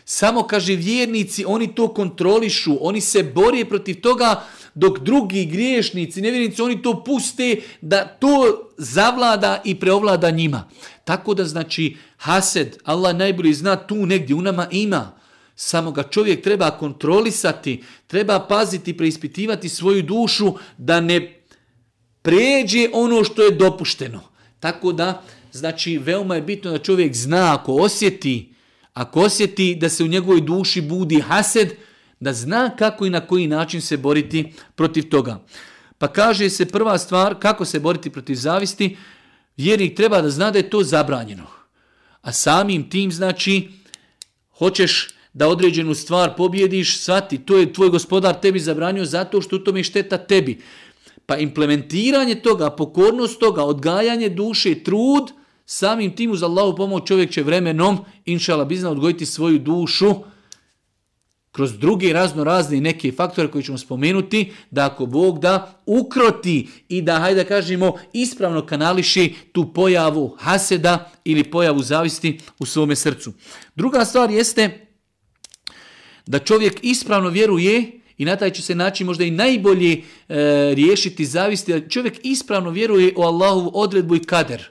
Samo, kaže, vjernici, oni to kontrolišu, oni se borije protiv toga, dok drugi griješnici, nevjernici, oni to puste da to zavlada i preovlada njima. Tako da, znači, hased, Allah najbolji zna, tu negdje u nama ima. Samo ga čovjek treba kontrolisati, treba paziti, preispitivati svoju dušu da ne pređe ono što je dopušteno. Tako da, znači, veoma je bitno da čovjek zna ako osjeti, ako osjeti da se u njegovoj duši budi hased, da zna kako i na koji način se boriti protiv toga. Pa kaže se prva stvar kako se boriti protiv zavisti, vjernik treba da zna da je to zabranjeno. A samim tim znači hoćeš da određenu stvar pobjediš, svati, to je tvoj gospodar tebi zabranio zato što u tome šteta tebi. Pa implementiranje toga, pokornost toga, odgajanje duše, trud, samim tim uz Allahu pomoć čovjek će vremenom, inšala, bizna odgojiti svoju dušu, kroz druge razno razne neke faktore koji ćemo spomenuti, da ako Bog da ukroti i da, hajde kažemo, ispravno kanališi tu pojavu haseda ili pojavu zavisti u svome srcu. Druga stvar jeste da čovjek ispravno vjeruje i na taj će se način možda i najbolje e, riješiti zavisti, da čovjek ispravno vjeruje o Allahu odredbu i kader.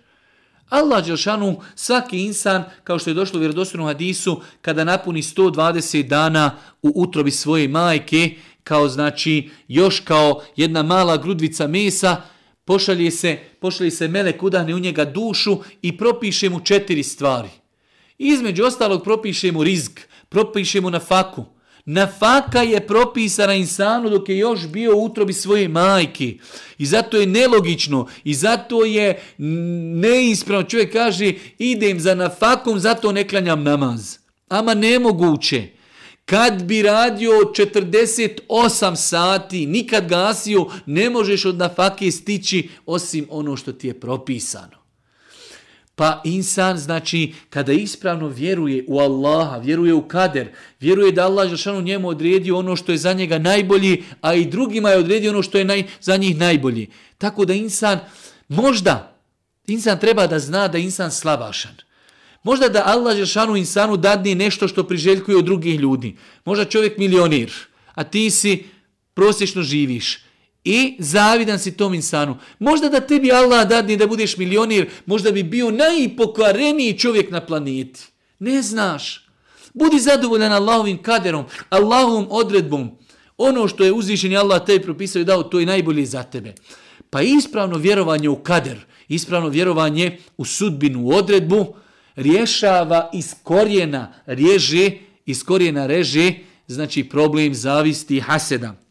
Allah Đelšanu, svaki insan, kao što je došlo u vjerodostojnom hadisu, kada napuni 120 dana u utrobi svoje majke, kao znači još kao jedna mala grudvica mesa, pošalje se, pošalje se melek udahne u njega dušu i propiše mu četiri stvari. Između ostalog propiše mu rizk, propiše mu na faku, Nafaka je propisana insanu dok je još bio u utrobi svoje majke. I zato je nelogično i zato je neispravno. Čovjek kaže idem za nafakom, zato ne klanjam namaz. Ama nemoguće. Kad bi radio 48 sati, nikad gasio, ne možeš od nafake stići osim ono što ti je propisano. Pa insan, znači, kada ispravno vjeruje u Allaha, vjeruje u kader, vjeruje da Allah Žešanu njemu odredio ono što je za njega najbolji, a i drugima je odredio ono što je naj, za njih najbolji. Tako da insan, možda, insan treba da zna da insan slabašan. Možda da Allah Žešanu insanu dadne nešto što priželjkuje od drugih ljudi. Možda čovjek milionir, a ti si prosječno živiš. I zavidan si tom insanu. Možda da tebi Allah dadne da budeš milionir, možda bi bio najpokvareniji čovjek na planeti. Ne znaš. Budi zadovoljan Allahovim kaderom, Allahovom odredbom. Ono što je uzvišen Allah tebi propisao i dao, to je najbolje za tebe. Pa ispravno vjerovanje u kader, ispravno vjerovanje u sudbinu, u odredbu, rješava iz korijena, reže, iz korijena reže, znači problem zavisti haseda.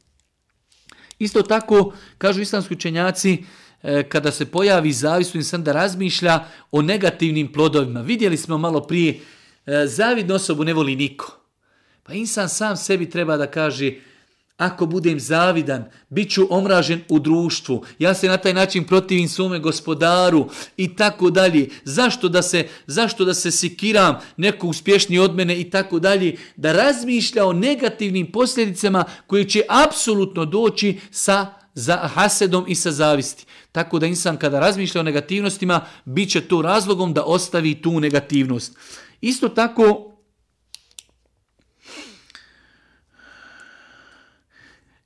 Isto tako, kažu islamski učenjaci, e, kada se pojavi zavisno insan da razmišlja o negativnim plodovima. Vidjeli smo malo prije, e, zavidnu osobu ne voli niko. Pa insan sam sebi treba da kaže, ako budem zavidan, bit ću omražen u društvu, ja se na taj način protivim svome gospodaru i tako dalje. Zašto da se, zašto da se sikiram neko uspješni od mene i tako dalje, da razmišlja o negativnim posljedicama koje će apsolutno doći sa za hasedom i sa zavisti. Tako da insan kada razmišlja o negativnostima, bit će to razlogom da ostavi tu negativnost. Isto tako,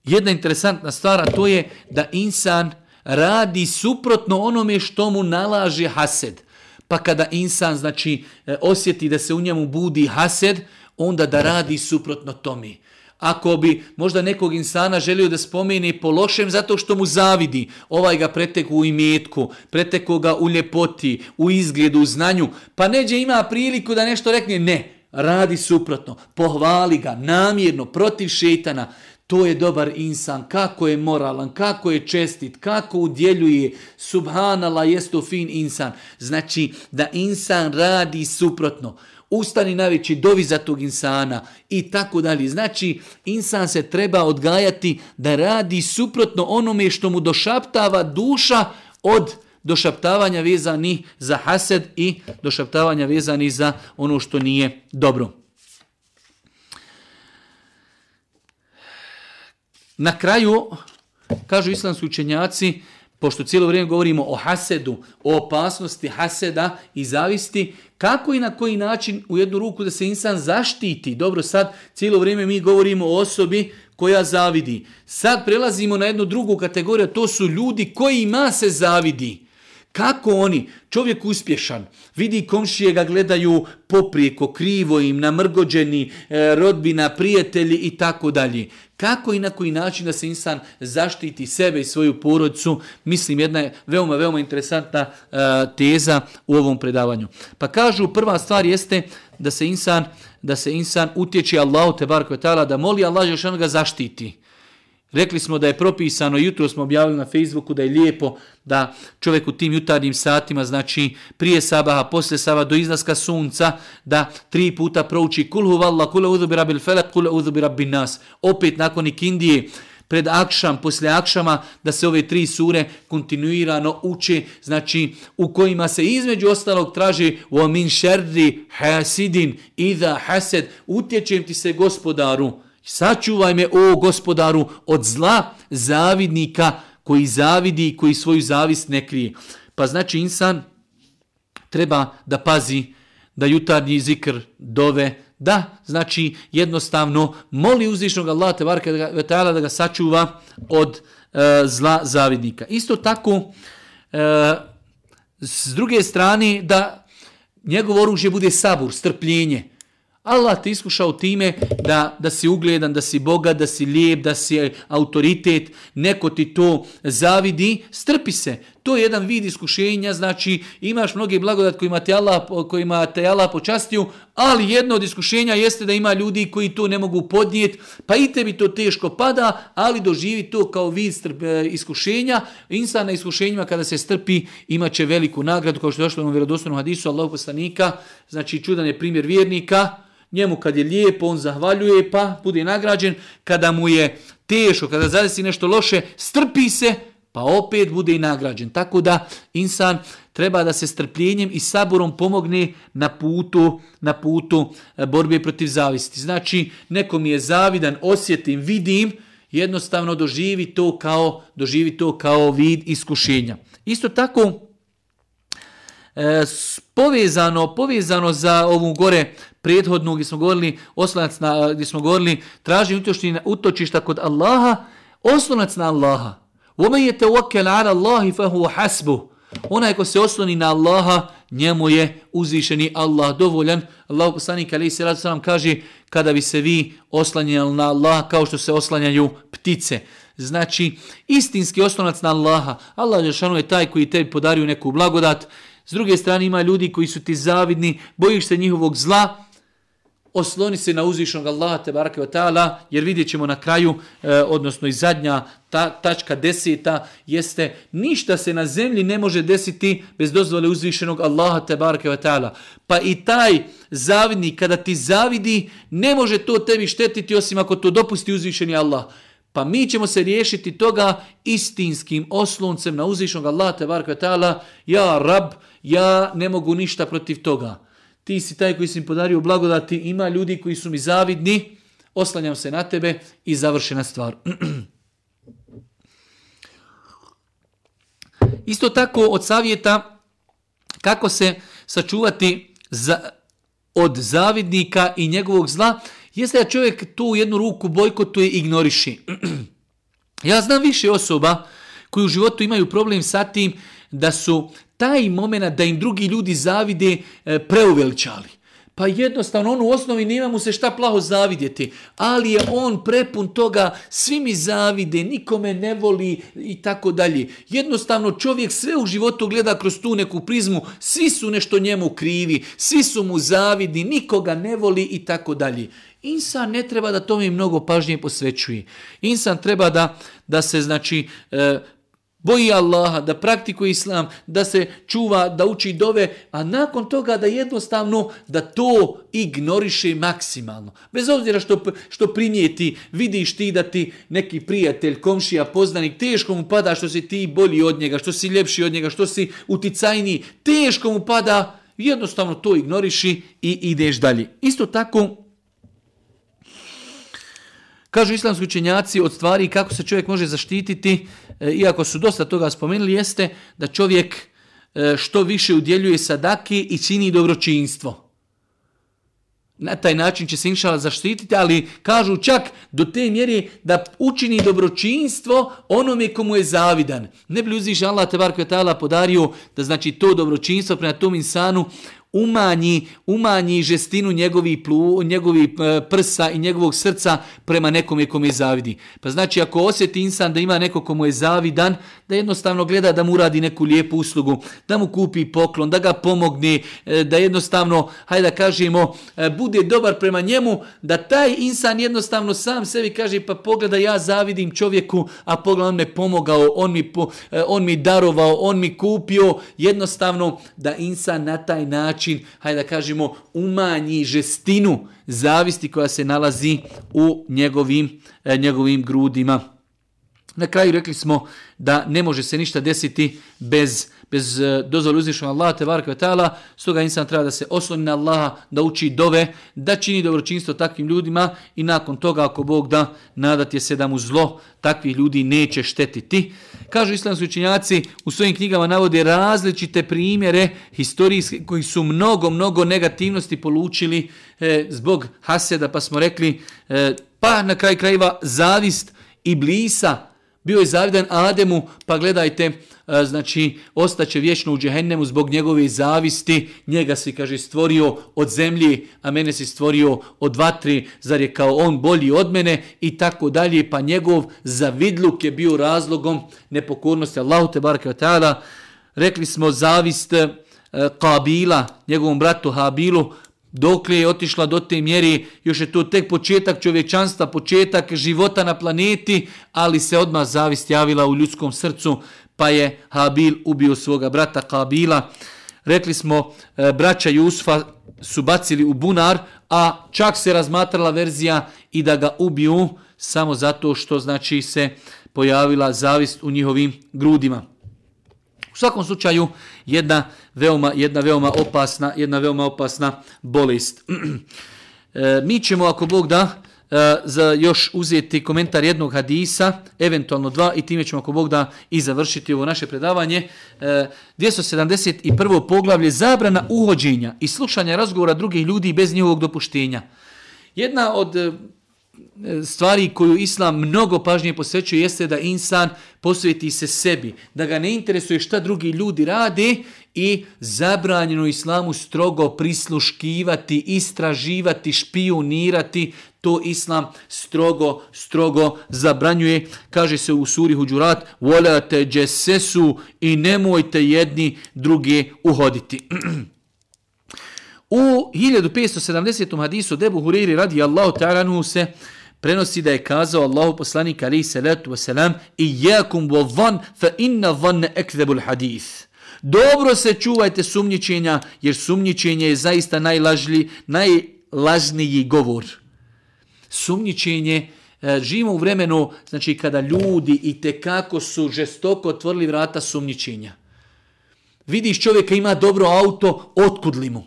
jedna interesantna stvar, a to je da insan radi suprotno onome što mu nalaže hased. Pa kada insan znači e, osjeti da se u njemu budi hased, onda da radi suprotno tome. Ako bi možda nekog insana želio da spomeni po lošem zato što mu zavidi, ovaj ga preteku u imetku, preteku ga u ljepoti, u izgledu, u znanju, pa neđe ima priliku da nešto rekne, ne, radi suprotno, pohvali ga namjerno, protiv šetana, To je dobar insan, kako je moralan, kako je čestit, kako udjeljuje, subhanala, jesto fin insan. Znači da insan radi suprotno, ustani najveći dovi za tog insana i tako dalje. Znači insan se treba odgajati da radi suprotno onome što mu došaptava duša od došaptavanja vezani za hased i došaptavanja vezani za ono što nije dobro. Na kraju, kažu islamski učenjaci, pošto cijelo vrijeme govorimo o hasedu, o opasnosti haseda i zavisti, kako i na koji način u jednu ruku da se insan zaštiti. Dobro, sad cijelo vrijeme mi govorimo o osobi koja zavidi. Sad prelazimo na jednu drugu kategoriju, to su ljudi koji ima se zavidi. Kako oni, čovjek uspješan, vidi komšije ga gledaju poprijeko, krivo im, namrgođeni, e, rodbina, prijatelji i tako dalje. Kako i na koji način da se insan zaštiti sebe i svoju porodcu, mislim jedna je veoma, veoma interesantna uh, teza u ovom predavanju. Pa kažu, prva stvar jeste da se insan, da se insan utječi Allahu te barko da moli Allah da ga zaštiti. Rekli smo da je propisano, jutro smo objavili na Facebooku da je lijepo da čovjek u tim jutarnjim satima, znači prije sabaha, poslije sabaha, do izlaska sunca, da tri puta prouči kulhu valla, kule uzubi rabil felak, kule uzubi rabbi nas. Opet nakon ikindije, pred akšam, poslije akšama, da se ove tri sure kontinuirano uče, znači u kojima se između ostalog traži u amin šerdi hasidin idha hased, utječem ti se gospodaru, Sačuvaj me, o gospodaru, od zla zavidnika koji zavidi i koji svoju zavist ne krije. Pa znači insan treba da pazi da jutarnji zikr dove, da, znači jednostavno moli uzvišnog Allah te da ga sačuva od e, zla zavidnika. Isto tako, e, s druge strane, da njegov oružje bude sabur, strpljenje. Allah te iskušao time da, da si ugledan, da si bogat, da si lijep, da si autoritet, neko ti to zavidi, strpi se. To je jedan vid iskušenja, znači imaš mnoge blagodat kojima te Allah, kojima te Allah počastio, ali jedno od iskušenja jeste da ima ljudi koji to ne mogu podnijeti, pa i tebi to teško pada, ali doživi to kao vid strp, e, iskušenja. Insan na iskušenjima kada se strpi imaće veliku nagradu, kao što je došlo u vjerodostojnom hadisu Allahog poslanika, znači čudan je primjer vjernika, njemu kad je lijepo, on zahvaljuje pa bude nagrađen, kada mu je teško, kada zadesi nešto loše, strpi se, pa opet bude i nagrađen. Tako da insan treba da se strpljenjem i saburom pomogne na putu, na putu e, borbe protiv zavisti. Znači, neko mi je zavidan, osjetim, vidim, jednostavno doživi to kao, doživi to kao vid iskušenja. Isto tako, e, povezano, povezano za ovu gore prethodnog gdje smo govorili oslanac na gdje smo govorili traži utočišta utočišta kod Allaha oslonac na Allaha wa man yatawakkal ala Allahi fa huwa hasbu ona ko se osloni na Allaha njemu je uzvišeni Allah dovoljan Allah poslanik ali se radi kaže kada bi se vi oslanjali na Allaha kao što se oslanjaju ptice Znači, istinski oslonac na Allaha. Allah Žešanu je taj koji tebi podario neku blagodat. S druge strane, ima ljudi koji su ti zavidni, bojiš se njihovog zla, osloni se na uzvišnog Allaha te barake ta'ala, jer vidjet ćemo na kraju, e, odnosno i zadnja ta, tačka deseta, jeste ništa se na zemlji ne može desiti bez dozvole uzvišenog Allaha te barake ta'ala. Pa i taj zavidnik, kada ti zavidi, ne može to tebi štetiti osim ako to dopusti uzvišeni Allah. Pa mi ćemo se riješiti toga istinskim osloncem na uzvišnog Allaha te barake ta'ala, ja rab, ja ne mogu ništa protiv toga ti si taj koji si mi podario blagodati, ima ljudi koji su mi zavidni, oslanjam se na tebe i završena stvar. Isto tako od savjeta kako se sačuvati za, od zavidnika i njegovog zla, jeste da čovjek tu jednu ruku bojkotuje i ignoriši. ja znam više osoba koji u životu imaju problem sa tim da su taj moment da im drugi ljudi zavide e, preuveličali. Pa jednostavno, on u osnovi nema mu se šta plaho zavidjeti, ali je on prepun toga, svi mi zavide, nikome ne voli i tako dalje. Jednostavno, čovjek sve u životu gleda kroz tu neku prizmu, svi su nešto njemu krivi, svi su mu zavidni, nikoga ne voli i tako dalje. Insan ne treba da tome mnogo pažnje posvećuje. Insan treba da, da se, znači, e, boji Allaha, da praktikuje islam, da se čuva, da uči dove, a nakon toga da jednostavno da to ignoriše maksimalno. Bez obzira što, što primijeti, vidiš ti da ti neki prijatelj, komšija, poznanik, teško mu pada što si ti bolji od njega, što si ljepši od njega, što si uticajniji, teško mu pada, jednostavno to ignoriši i ideš dalje. Isto tako, Kažu islamski učenjaci od stvari kako se čovjek može zaštititi, e, iako su dosta toga spomenuli, jeste da čovjek e, što više udjeljuje sadake i čini dobročinstvo. Na taj način će se inšala zaštititi, ali kažu čak do te mjere da učini dobročinstvo onome komu je zavidan. Ne bi li uzviš Allah te bar podario da znači to dobročinstvo prema tom insanu umanji, umanji žestinu njegovi, plu, njegovi e, prsa i njegovog srca prema nekome kome je zavidi. Pa znači ako osjeti insan da ima neko komu je zavidan, da jednostavno gleda da mu radi neku lijepu uslugu, da mu kupi poklon, da ga pomogne, e, da jednostavno, hajde da kažemo, e, bude dobar prema njemu, da taj insan jednostavno sam sebi kaže pa pogleda ja zavidim čovjeku, a pogleda on me pomogao, on mi, on mi darovao, on mi kupio, jednostavno da insan na taj način način, hajde da kažemo, umanji žestinu zavisti koja se nalazi u njegovim, e, njegovim grudima. Na kraju rekli smo da ne može se ništa desiti bez, bez eh, e, dozvolu uzvišnog Allaha te varka ta'ala, stoga insan treba da se osloni na Allaha, da uči dove, da čini dobročinstvo takvim ljudima i nakon toga ako Bog da nadat je se da mu zlo takvih ljudi neće štetiti. Kažu islamski učinjaci, u svojim knjigama navode različite primjere historijske koji su mnogo, mnogo negativnosti polučili e, zbog haseda, pa smo rekli, e, pa na kraj krajeva zavist Iblisa bio je zavidan Ademu, pa gledajte, e, znači, ostaće vječno u džehennemu zbog njegove zavisti. Njega si, kaže, stvorio od zemlji, a mene si stvorio od vatri, zar je kao on bolji od mene i tako dalje. Pa njegov zavidluk je bio razlogom nepokornosti Allahu te baraka ta'ala. Rekli smo zavist e, Kabila, njegovom bratu Habilu, Dokle je otišla do te mjeri, još je to tek početak čovječanstva, početak života na planeti, ali se odmah zavist javila u ljudskom srcu, pa je Habil ubio svoga brata Kabila. Rekli smo, e, braća Jusfa su bacili u bunar, a čak se razmatrala verzija i da ga ubiju samo zato što znači se pojavila zavist u njihovim grudima. Svakom slučaju jedna veoma, jedna veoma opasna, jedna veoma opasna bolest. E, mi ćemo ako Bog da e, za još uzeti komentar jednog hadisa, eventualno dva i time ćemo ako Bog da i završiti ovo naše predavanje. E, 271. Poglavlje zabrana uhođenja i slušanja razgovora drugih ljudi bez njihovog dopuštenja. Jedna od stvari koju islam mnogo pažnje posvećuje jeste da insan posveti se sebi, da ga ne interesuje šta drugi ljudi rade i zabranjeno islamu strogo prisluškivati, istraživati, špionirati, to islam strogo, strogo zabranjuje. Kaže se u suri Huđurat, volate džesesu i nemojte jedni druge uhoditi. U 1570. hadisu Debu Huriri radi Allahu ta'ala se prenosi da je kazao Allahu poslanik alaihi salatu wasalam i jakum vo van fa inna van ekzebul hadith. Dobro se čuvajte sumnjičenja jer sumnjičenje je zaista najlažli, najlažniji govor. Sumnjičenje e, živimo u vremenu znači kada ljudi i te kako su žestoko otvorili vrata sumnjičenja. Vidiš čovjeka ima dobro auto, otkud li mu?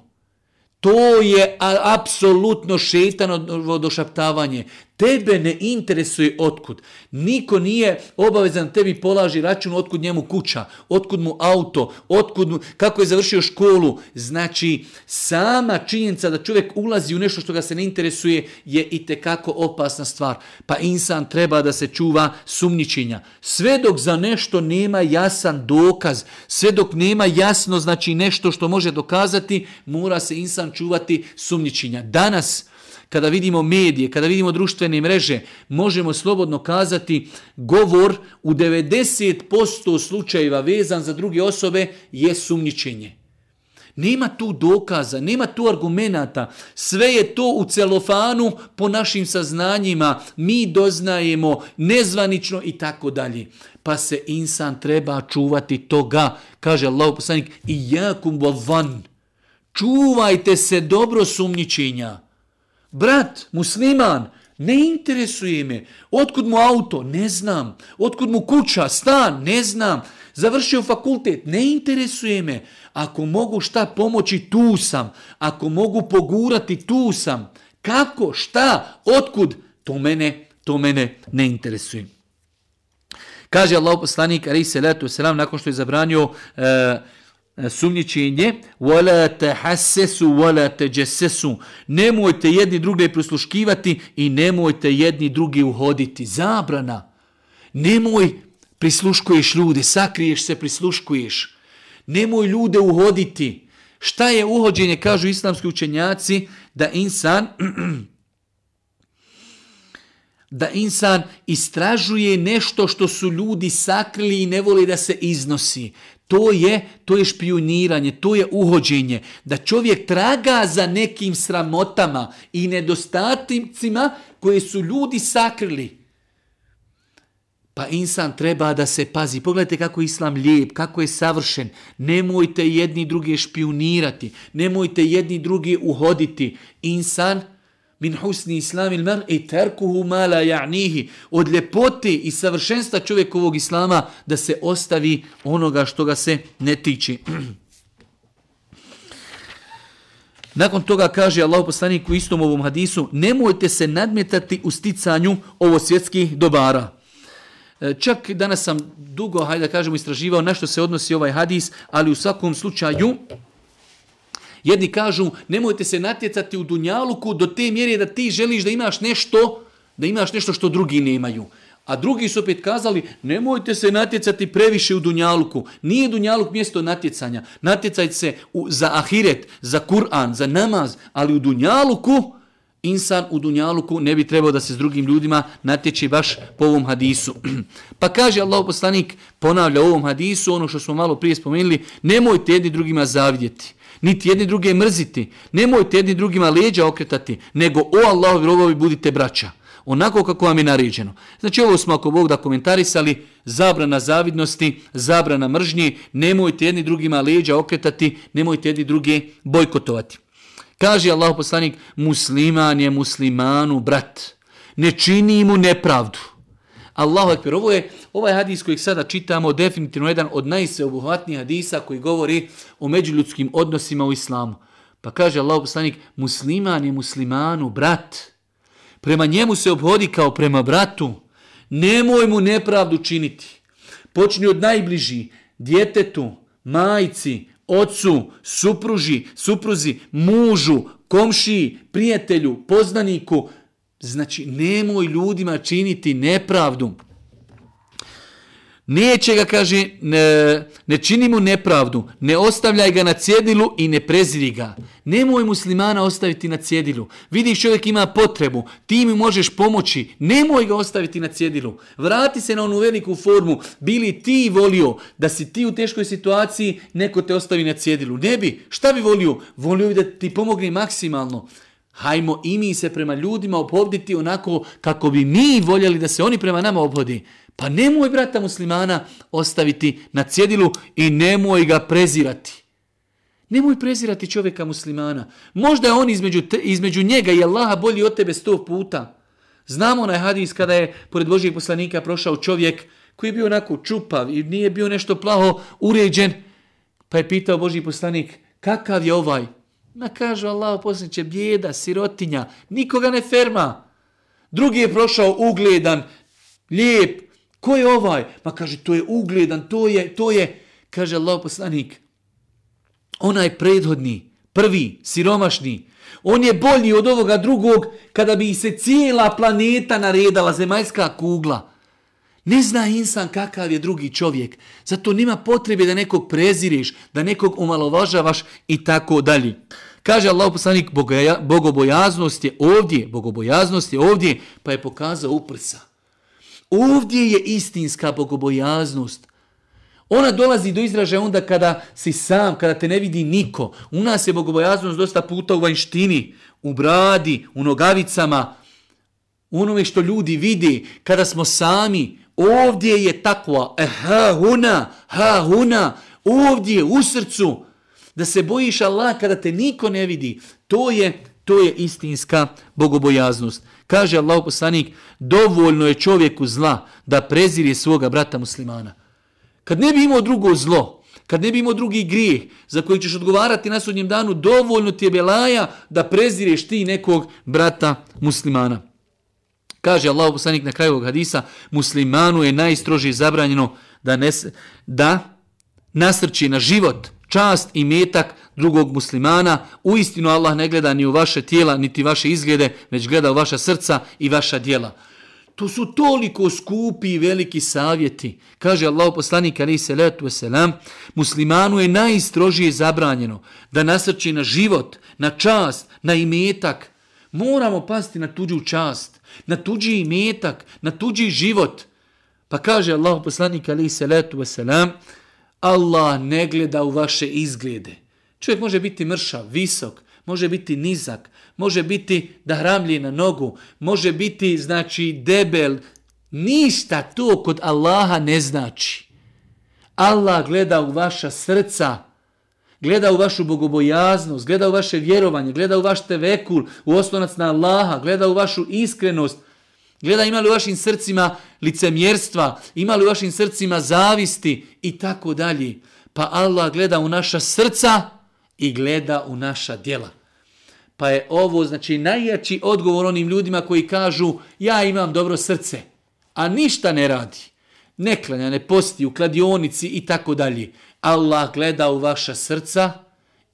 To je apsolutno šetano došaptavanje. Tebe ne interesuje otkud. Niko nije obavezan tebi polaži račun otkud njemu kuća, otkud mu auto, otkud mu, kako je završio školu. Znači, sama činjenica da čovjek ulazi u nešto što ga se ne interesuje je i tekako opasna stvar. Pa insan treba da se čuva sumničenja. Sve dok za nešto nema jasan dokaz, sve dok nema jasno znači nešto što može dokazati, mora se insan čuvati sumničenja. Danas, kada vidimo medije, kada vidimo društvene mreže, možemo slobodno kazati govor u 90% slučajeva vezan za druge osobe je sumnjičenje. Nema tu dokaza, nema tu argumenata, sve je to u celofanu po našim saznanjima, mi doznajemo nezvanično i tako dalje. Pa se insan treba čuvati toga, kaže Allah poslanik, i jakum vovan. Čuvajte se dobro sumnjičenja. Brat, musliman, ne interesuje me. Otkud mu auto? Ne znam. Otkud mu kuća, stan? Ne znam. Završio fakultet? Ne interesuje me. Ako mogu šta pomoći, tu sam. Ako mogu pogurati, tu sam. Kako? Šta? Otkud? To mene, to mene ne interesuje. Kaže Allah poslanik, ali se letu selam, nakon što je zabranio e, E, sumnjičenje, wala tahassasu wala tajassasu. Nemojte jedni druge prisluškivati i nemojte jedni drugi uhoditi. Zabrana. Nemoj prisluškuješ ljude, sakriješ se, prisluškuješ. Nemoj ljude uhoditi. Šta je uhođenje, kažu islamski učenjaci, da insan da insan istražuje nešto što su ljudi sakrili i ne voli da se iznosi. To je, to je špioniranje, to je uhođenje. Da čovjek traga za nekim sramotama i nedostatcima koje su ljudi sakrili. Pa insan treba da se pazi. Pogledajte kako je islam lijep, kako je savršen. Nemojte jedni druge špionirati. Nemojte jedni druge uhoditi. Insan min husni islamil mer mar i terkuhu ma la ja'nihi. Od ljepote i savršenstva čovjekovog islama da se ostavi onoga što ga se ne tiče. Nakon toga kaže Allah poslanik u istom ovom hadisu, nemojte se nadmetati u sticanju ovo svjetskih dobara. E, čak danas sam dugo, hajde da kažemo, istraživao na što se odnosi ovaj hadis, ali u svakom slučaju, jedni kažu, nemojte se natjecati u dunjaluku do te mjere da ti želiš da imaš nešto, da imaš nešto što drugi nemaju. A drugi su opet kazali, nemojte se natjecati previše u Dunjaluku. Nije Dunjaluk mjesto natjecanja. Natjecajte se u, za ahiret, za Kur'an, za namaz, ali u Dunjaluku, insan u Dunjaluku ne bi trebao da se s drugim ljudima natječi baš po ovom hadisu. pa kaže Allah poslanik, ponavlja u ovom hadisu, ono što smo malo prije spomenuli, nemojte jedni drugima zavidjeti, niti jedni druge mrziti, nemojte jedni drugima leđa okretati, nego o Allahovi robovi budite braća onako kako vam je naređeno. Znači ovo smo ako Bog da komentarisali, zabrana zavidnosti, zabrana mržnje, nemojte jedni drugima leđa okretati, nemojte jedni druge bojkotovati. Kaže Allah poslanik, musliman je muslimanu brat, ne čini mu nepravdu. Allahu ekber, ovo je ovaj hadis kojeg sada čitamo definitivno jedan od najsveobuhvatnijih hadisa koji govori o međuljudskim odnosima u islamu. Pa kaže Allah poslanik, musliman je muslimanu brat, prema njemu se obhodi kao prema bratu, nemoj mu nepravdu činiti. Počni od najbliži, djetetu, majci, ocu, supruži, supruzi, mužu, komšiji, prijatelju, poznaniku. Znači, nemoj ljudima činiti nepravdu. Neće ga, kaže, ne, ne čini mu nepravdu, ne ostavljaj ga na cjedilu i ne preziri ga. Nemoj muslimana ostaviti na cjedilu. Vidiš čovjek ima potrebu, ti mi možeš pomoći, nemoj ga ostaviti na cjedilu. Vrati se na onu veliku formu, bili ti volio da si ti u teškoj situaciji, neko te ostavi na cjedilu. Ne bi, šta bi volio? Volio bi da ti pomogne maksimalno. Hajmo i mi se prema ljudima obhoditi onako kako bi mi voljeli da se oni prema nama obhodi. Pa nemoj brata muslimana ostaviti na cjedilu i nemoj ga prezirati. Nemoj prezirati čovjeka muslimana. Možda je on između, te, između njega i Allaha bolji od tebe sto puta. Znamo onaj hadis kada je pored Božijeg poslanika prošao čovjek koji je bio onako čupav i nije bio nešto plaho uređen. Pa je pitao Božiji poslanik, kakav je ovaj? Ma kaže Allah posljednice, bjeda, sirotinja, nikoga ne ferma. Drugi je prošao ugledan, lijep, Ko je ovaj? Pa kaže, to je ugledan, to je, to je, kaže Allah poslanik, onaj prethodni, prvi, siromašni, on je bolji od ovoga drugog kada bi se cijela planeta naredala, zemaljska kugla. Ne zna insan kakav je drugi čovjek, zato nima potrebe da nekog preziriš, da nekog umalovažavaš i tako dalje. Kaže Allah poslanik, bogobojaznost je ovdje, bogobojaznost je ovdje, pa je pokazao uprsa. Ovdje je istinska bogobojaznost. Ona dolazi do izražaja onda kada si sam, kada te ne vidi niko. U nas je bogobojaznost dosta puta u vanštini, u bradi, u nogavicama, u onome što ljudi vidi, kada smo sami. Ovdje je takva, e, ha, huna, ha, huna, ovdje, u srcu, da se bojiš Allah kada te niko ne vidi. To je, to je istinska bogobojaznost. Kaže Allah poslanik, dovoljno je čovjeku zla da prezirje svoga brata muslimana. Kad ne bi imao drugo zlo, kad ne bi imao drugi grijeh za koji ćeš odgovarati na sudnjem danu, dovoljno ti je belaja da prezirješ ti nekog brata muslimana. Kaže Allah poslanik na kraju ovog hadisa, muslimanu je najstrožije zabranjeno da, nes, da nasrči na život, čast i metak drugog muslimana. U istinu Allah ne gleda ni u vaše tijela, niti vaše izglede, već gleda u vaša srca i vaša dijela. To su toliko skupi i veliki savjeti. Kaže Allah poslanik ali se letu selam, muslimanu je najstrožije zabranjeno da nasrči na život, na čast, na imetak. Moramo pasti na tuđu čast, na tuđi imetak, na tuđi život. Pa kaže Allah poslanik ali se wasalam, selam, Allah ne gleda u vaše izglede. Čovjek može biti mršav, visok, može biti nizak, može biti da hramlje na nogu, može biti znači debel. Ništa to kod Allaha ne znači. Allah gleda u vaša srca, gleda u vašu bogobojaznost, gleda u vaše vjerovanje, gleda u vaš tevekul, u oslonac na Allaha, gleda u vašu iskrenost, gleda ima li u vašim srcima licemjerstva, ima li u vašim srcima zavisti i tako dalje. Pa Allah gleda u naša srca i gleda u naša djela. Pa je ovo znači najjači odgovor onim ljudima koji kažu ja imam dobro srce, a ništa ne radi. Ne klanja, ne posti u kladionici i tako dalje. Allah gleda u vaša srca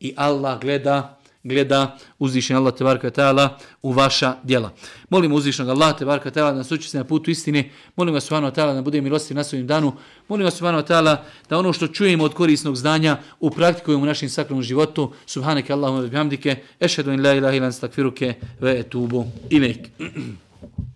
i Allah gleda gleda uzvišen Allah te barka ta'ala u vaša djela. Molim uzvišenog Allah te barka ta'ala da nas uči se na putu istine. Molim vas subhanahu ta'ala da bude milostiv na svojim danu. Molim vas subhanahu ta'ala da ono što čujemo od korisnog znanja u praktikujemo u našem sakromnom životu. Subhaneke Allahumma bihamdike. Ešhedu in la ilaha ilan stakfiruke ve etubu ilejk.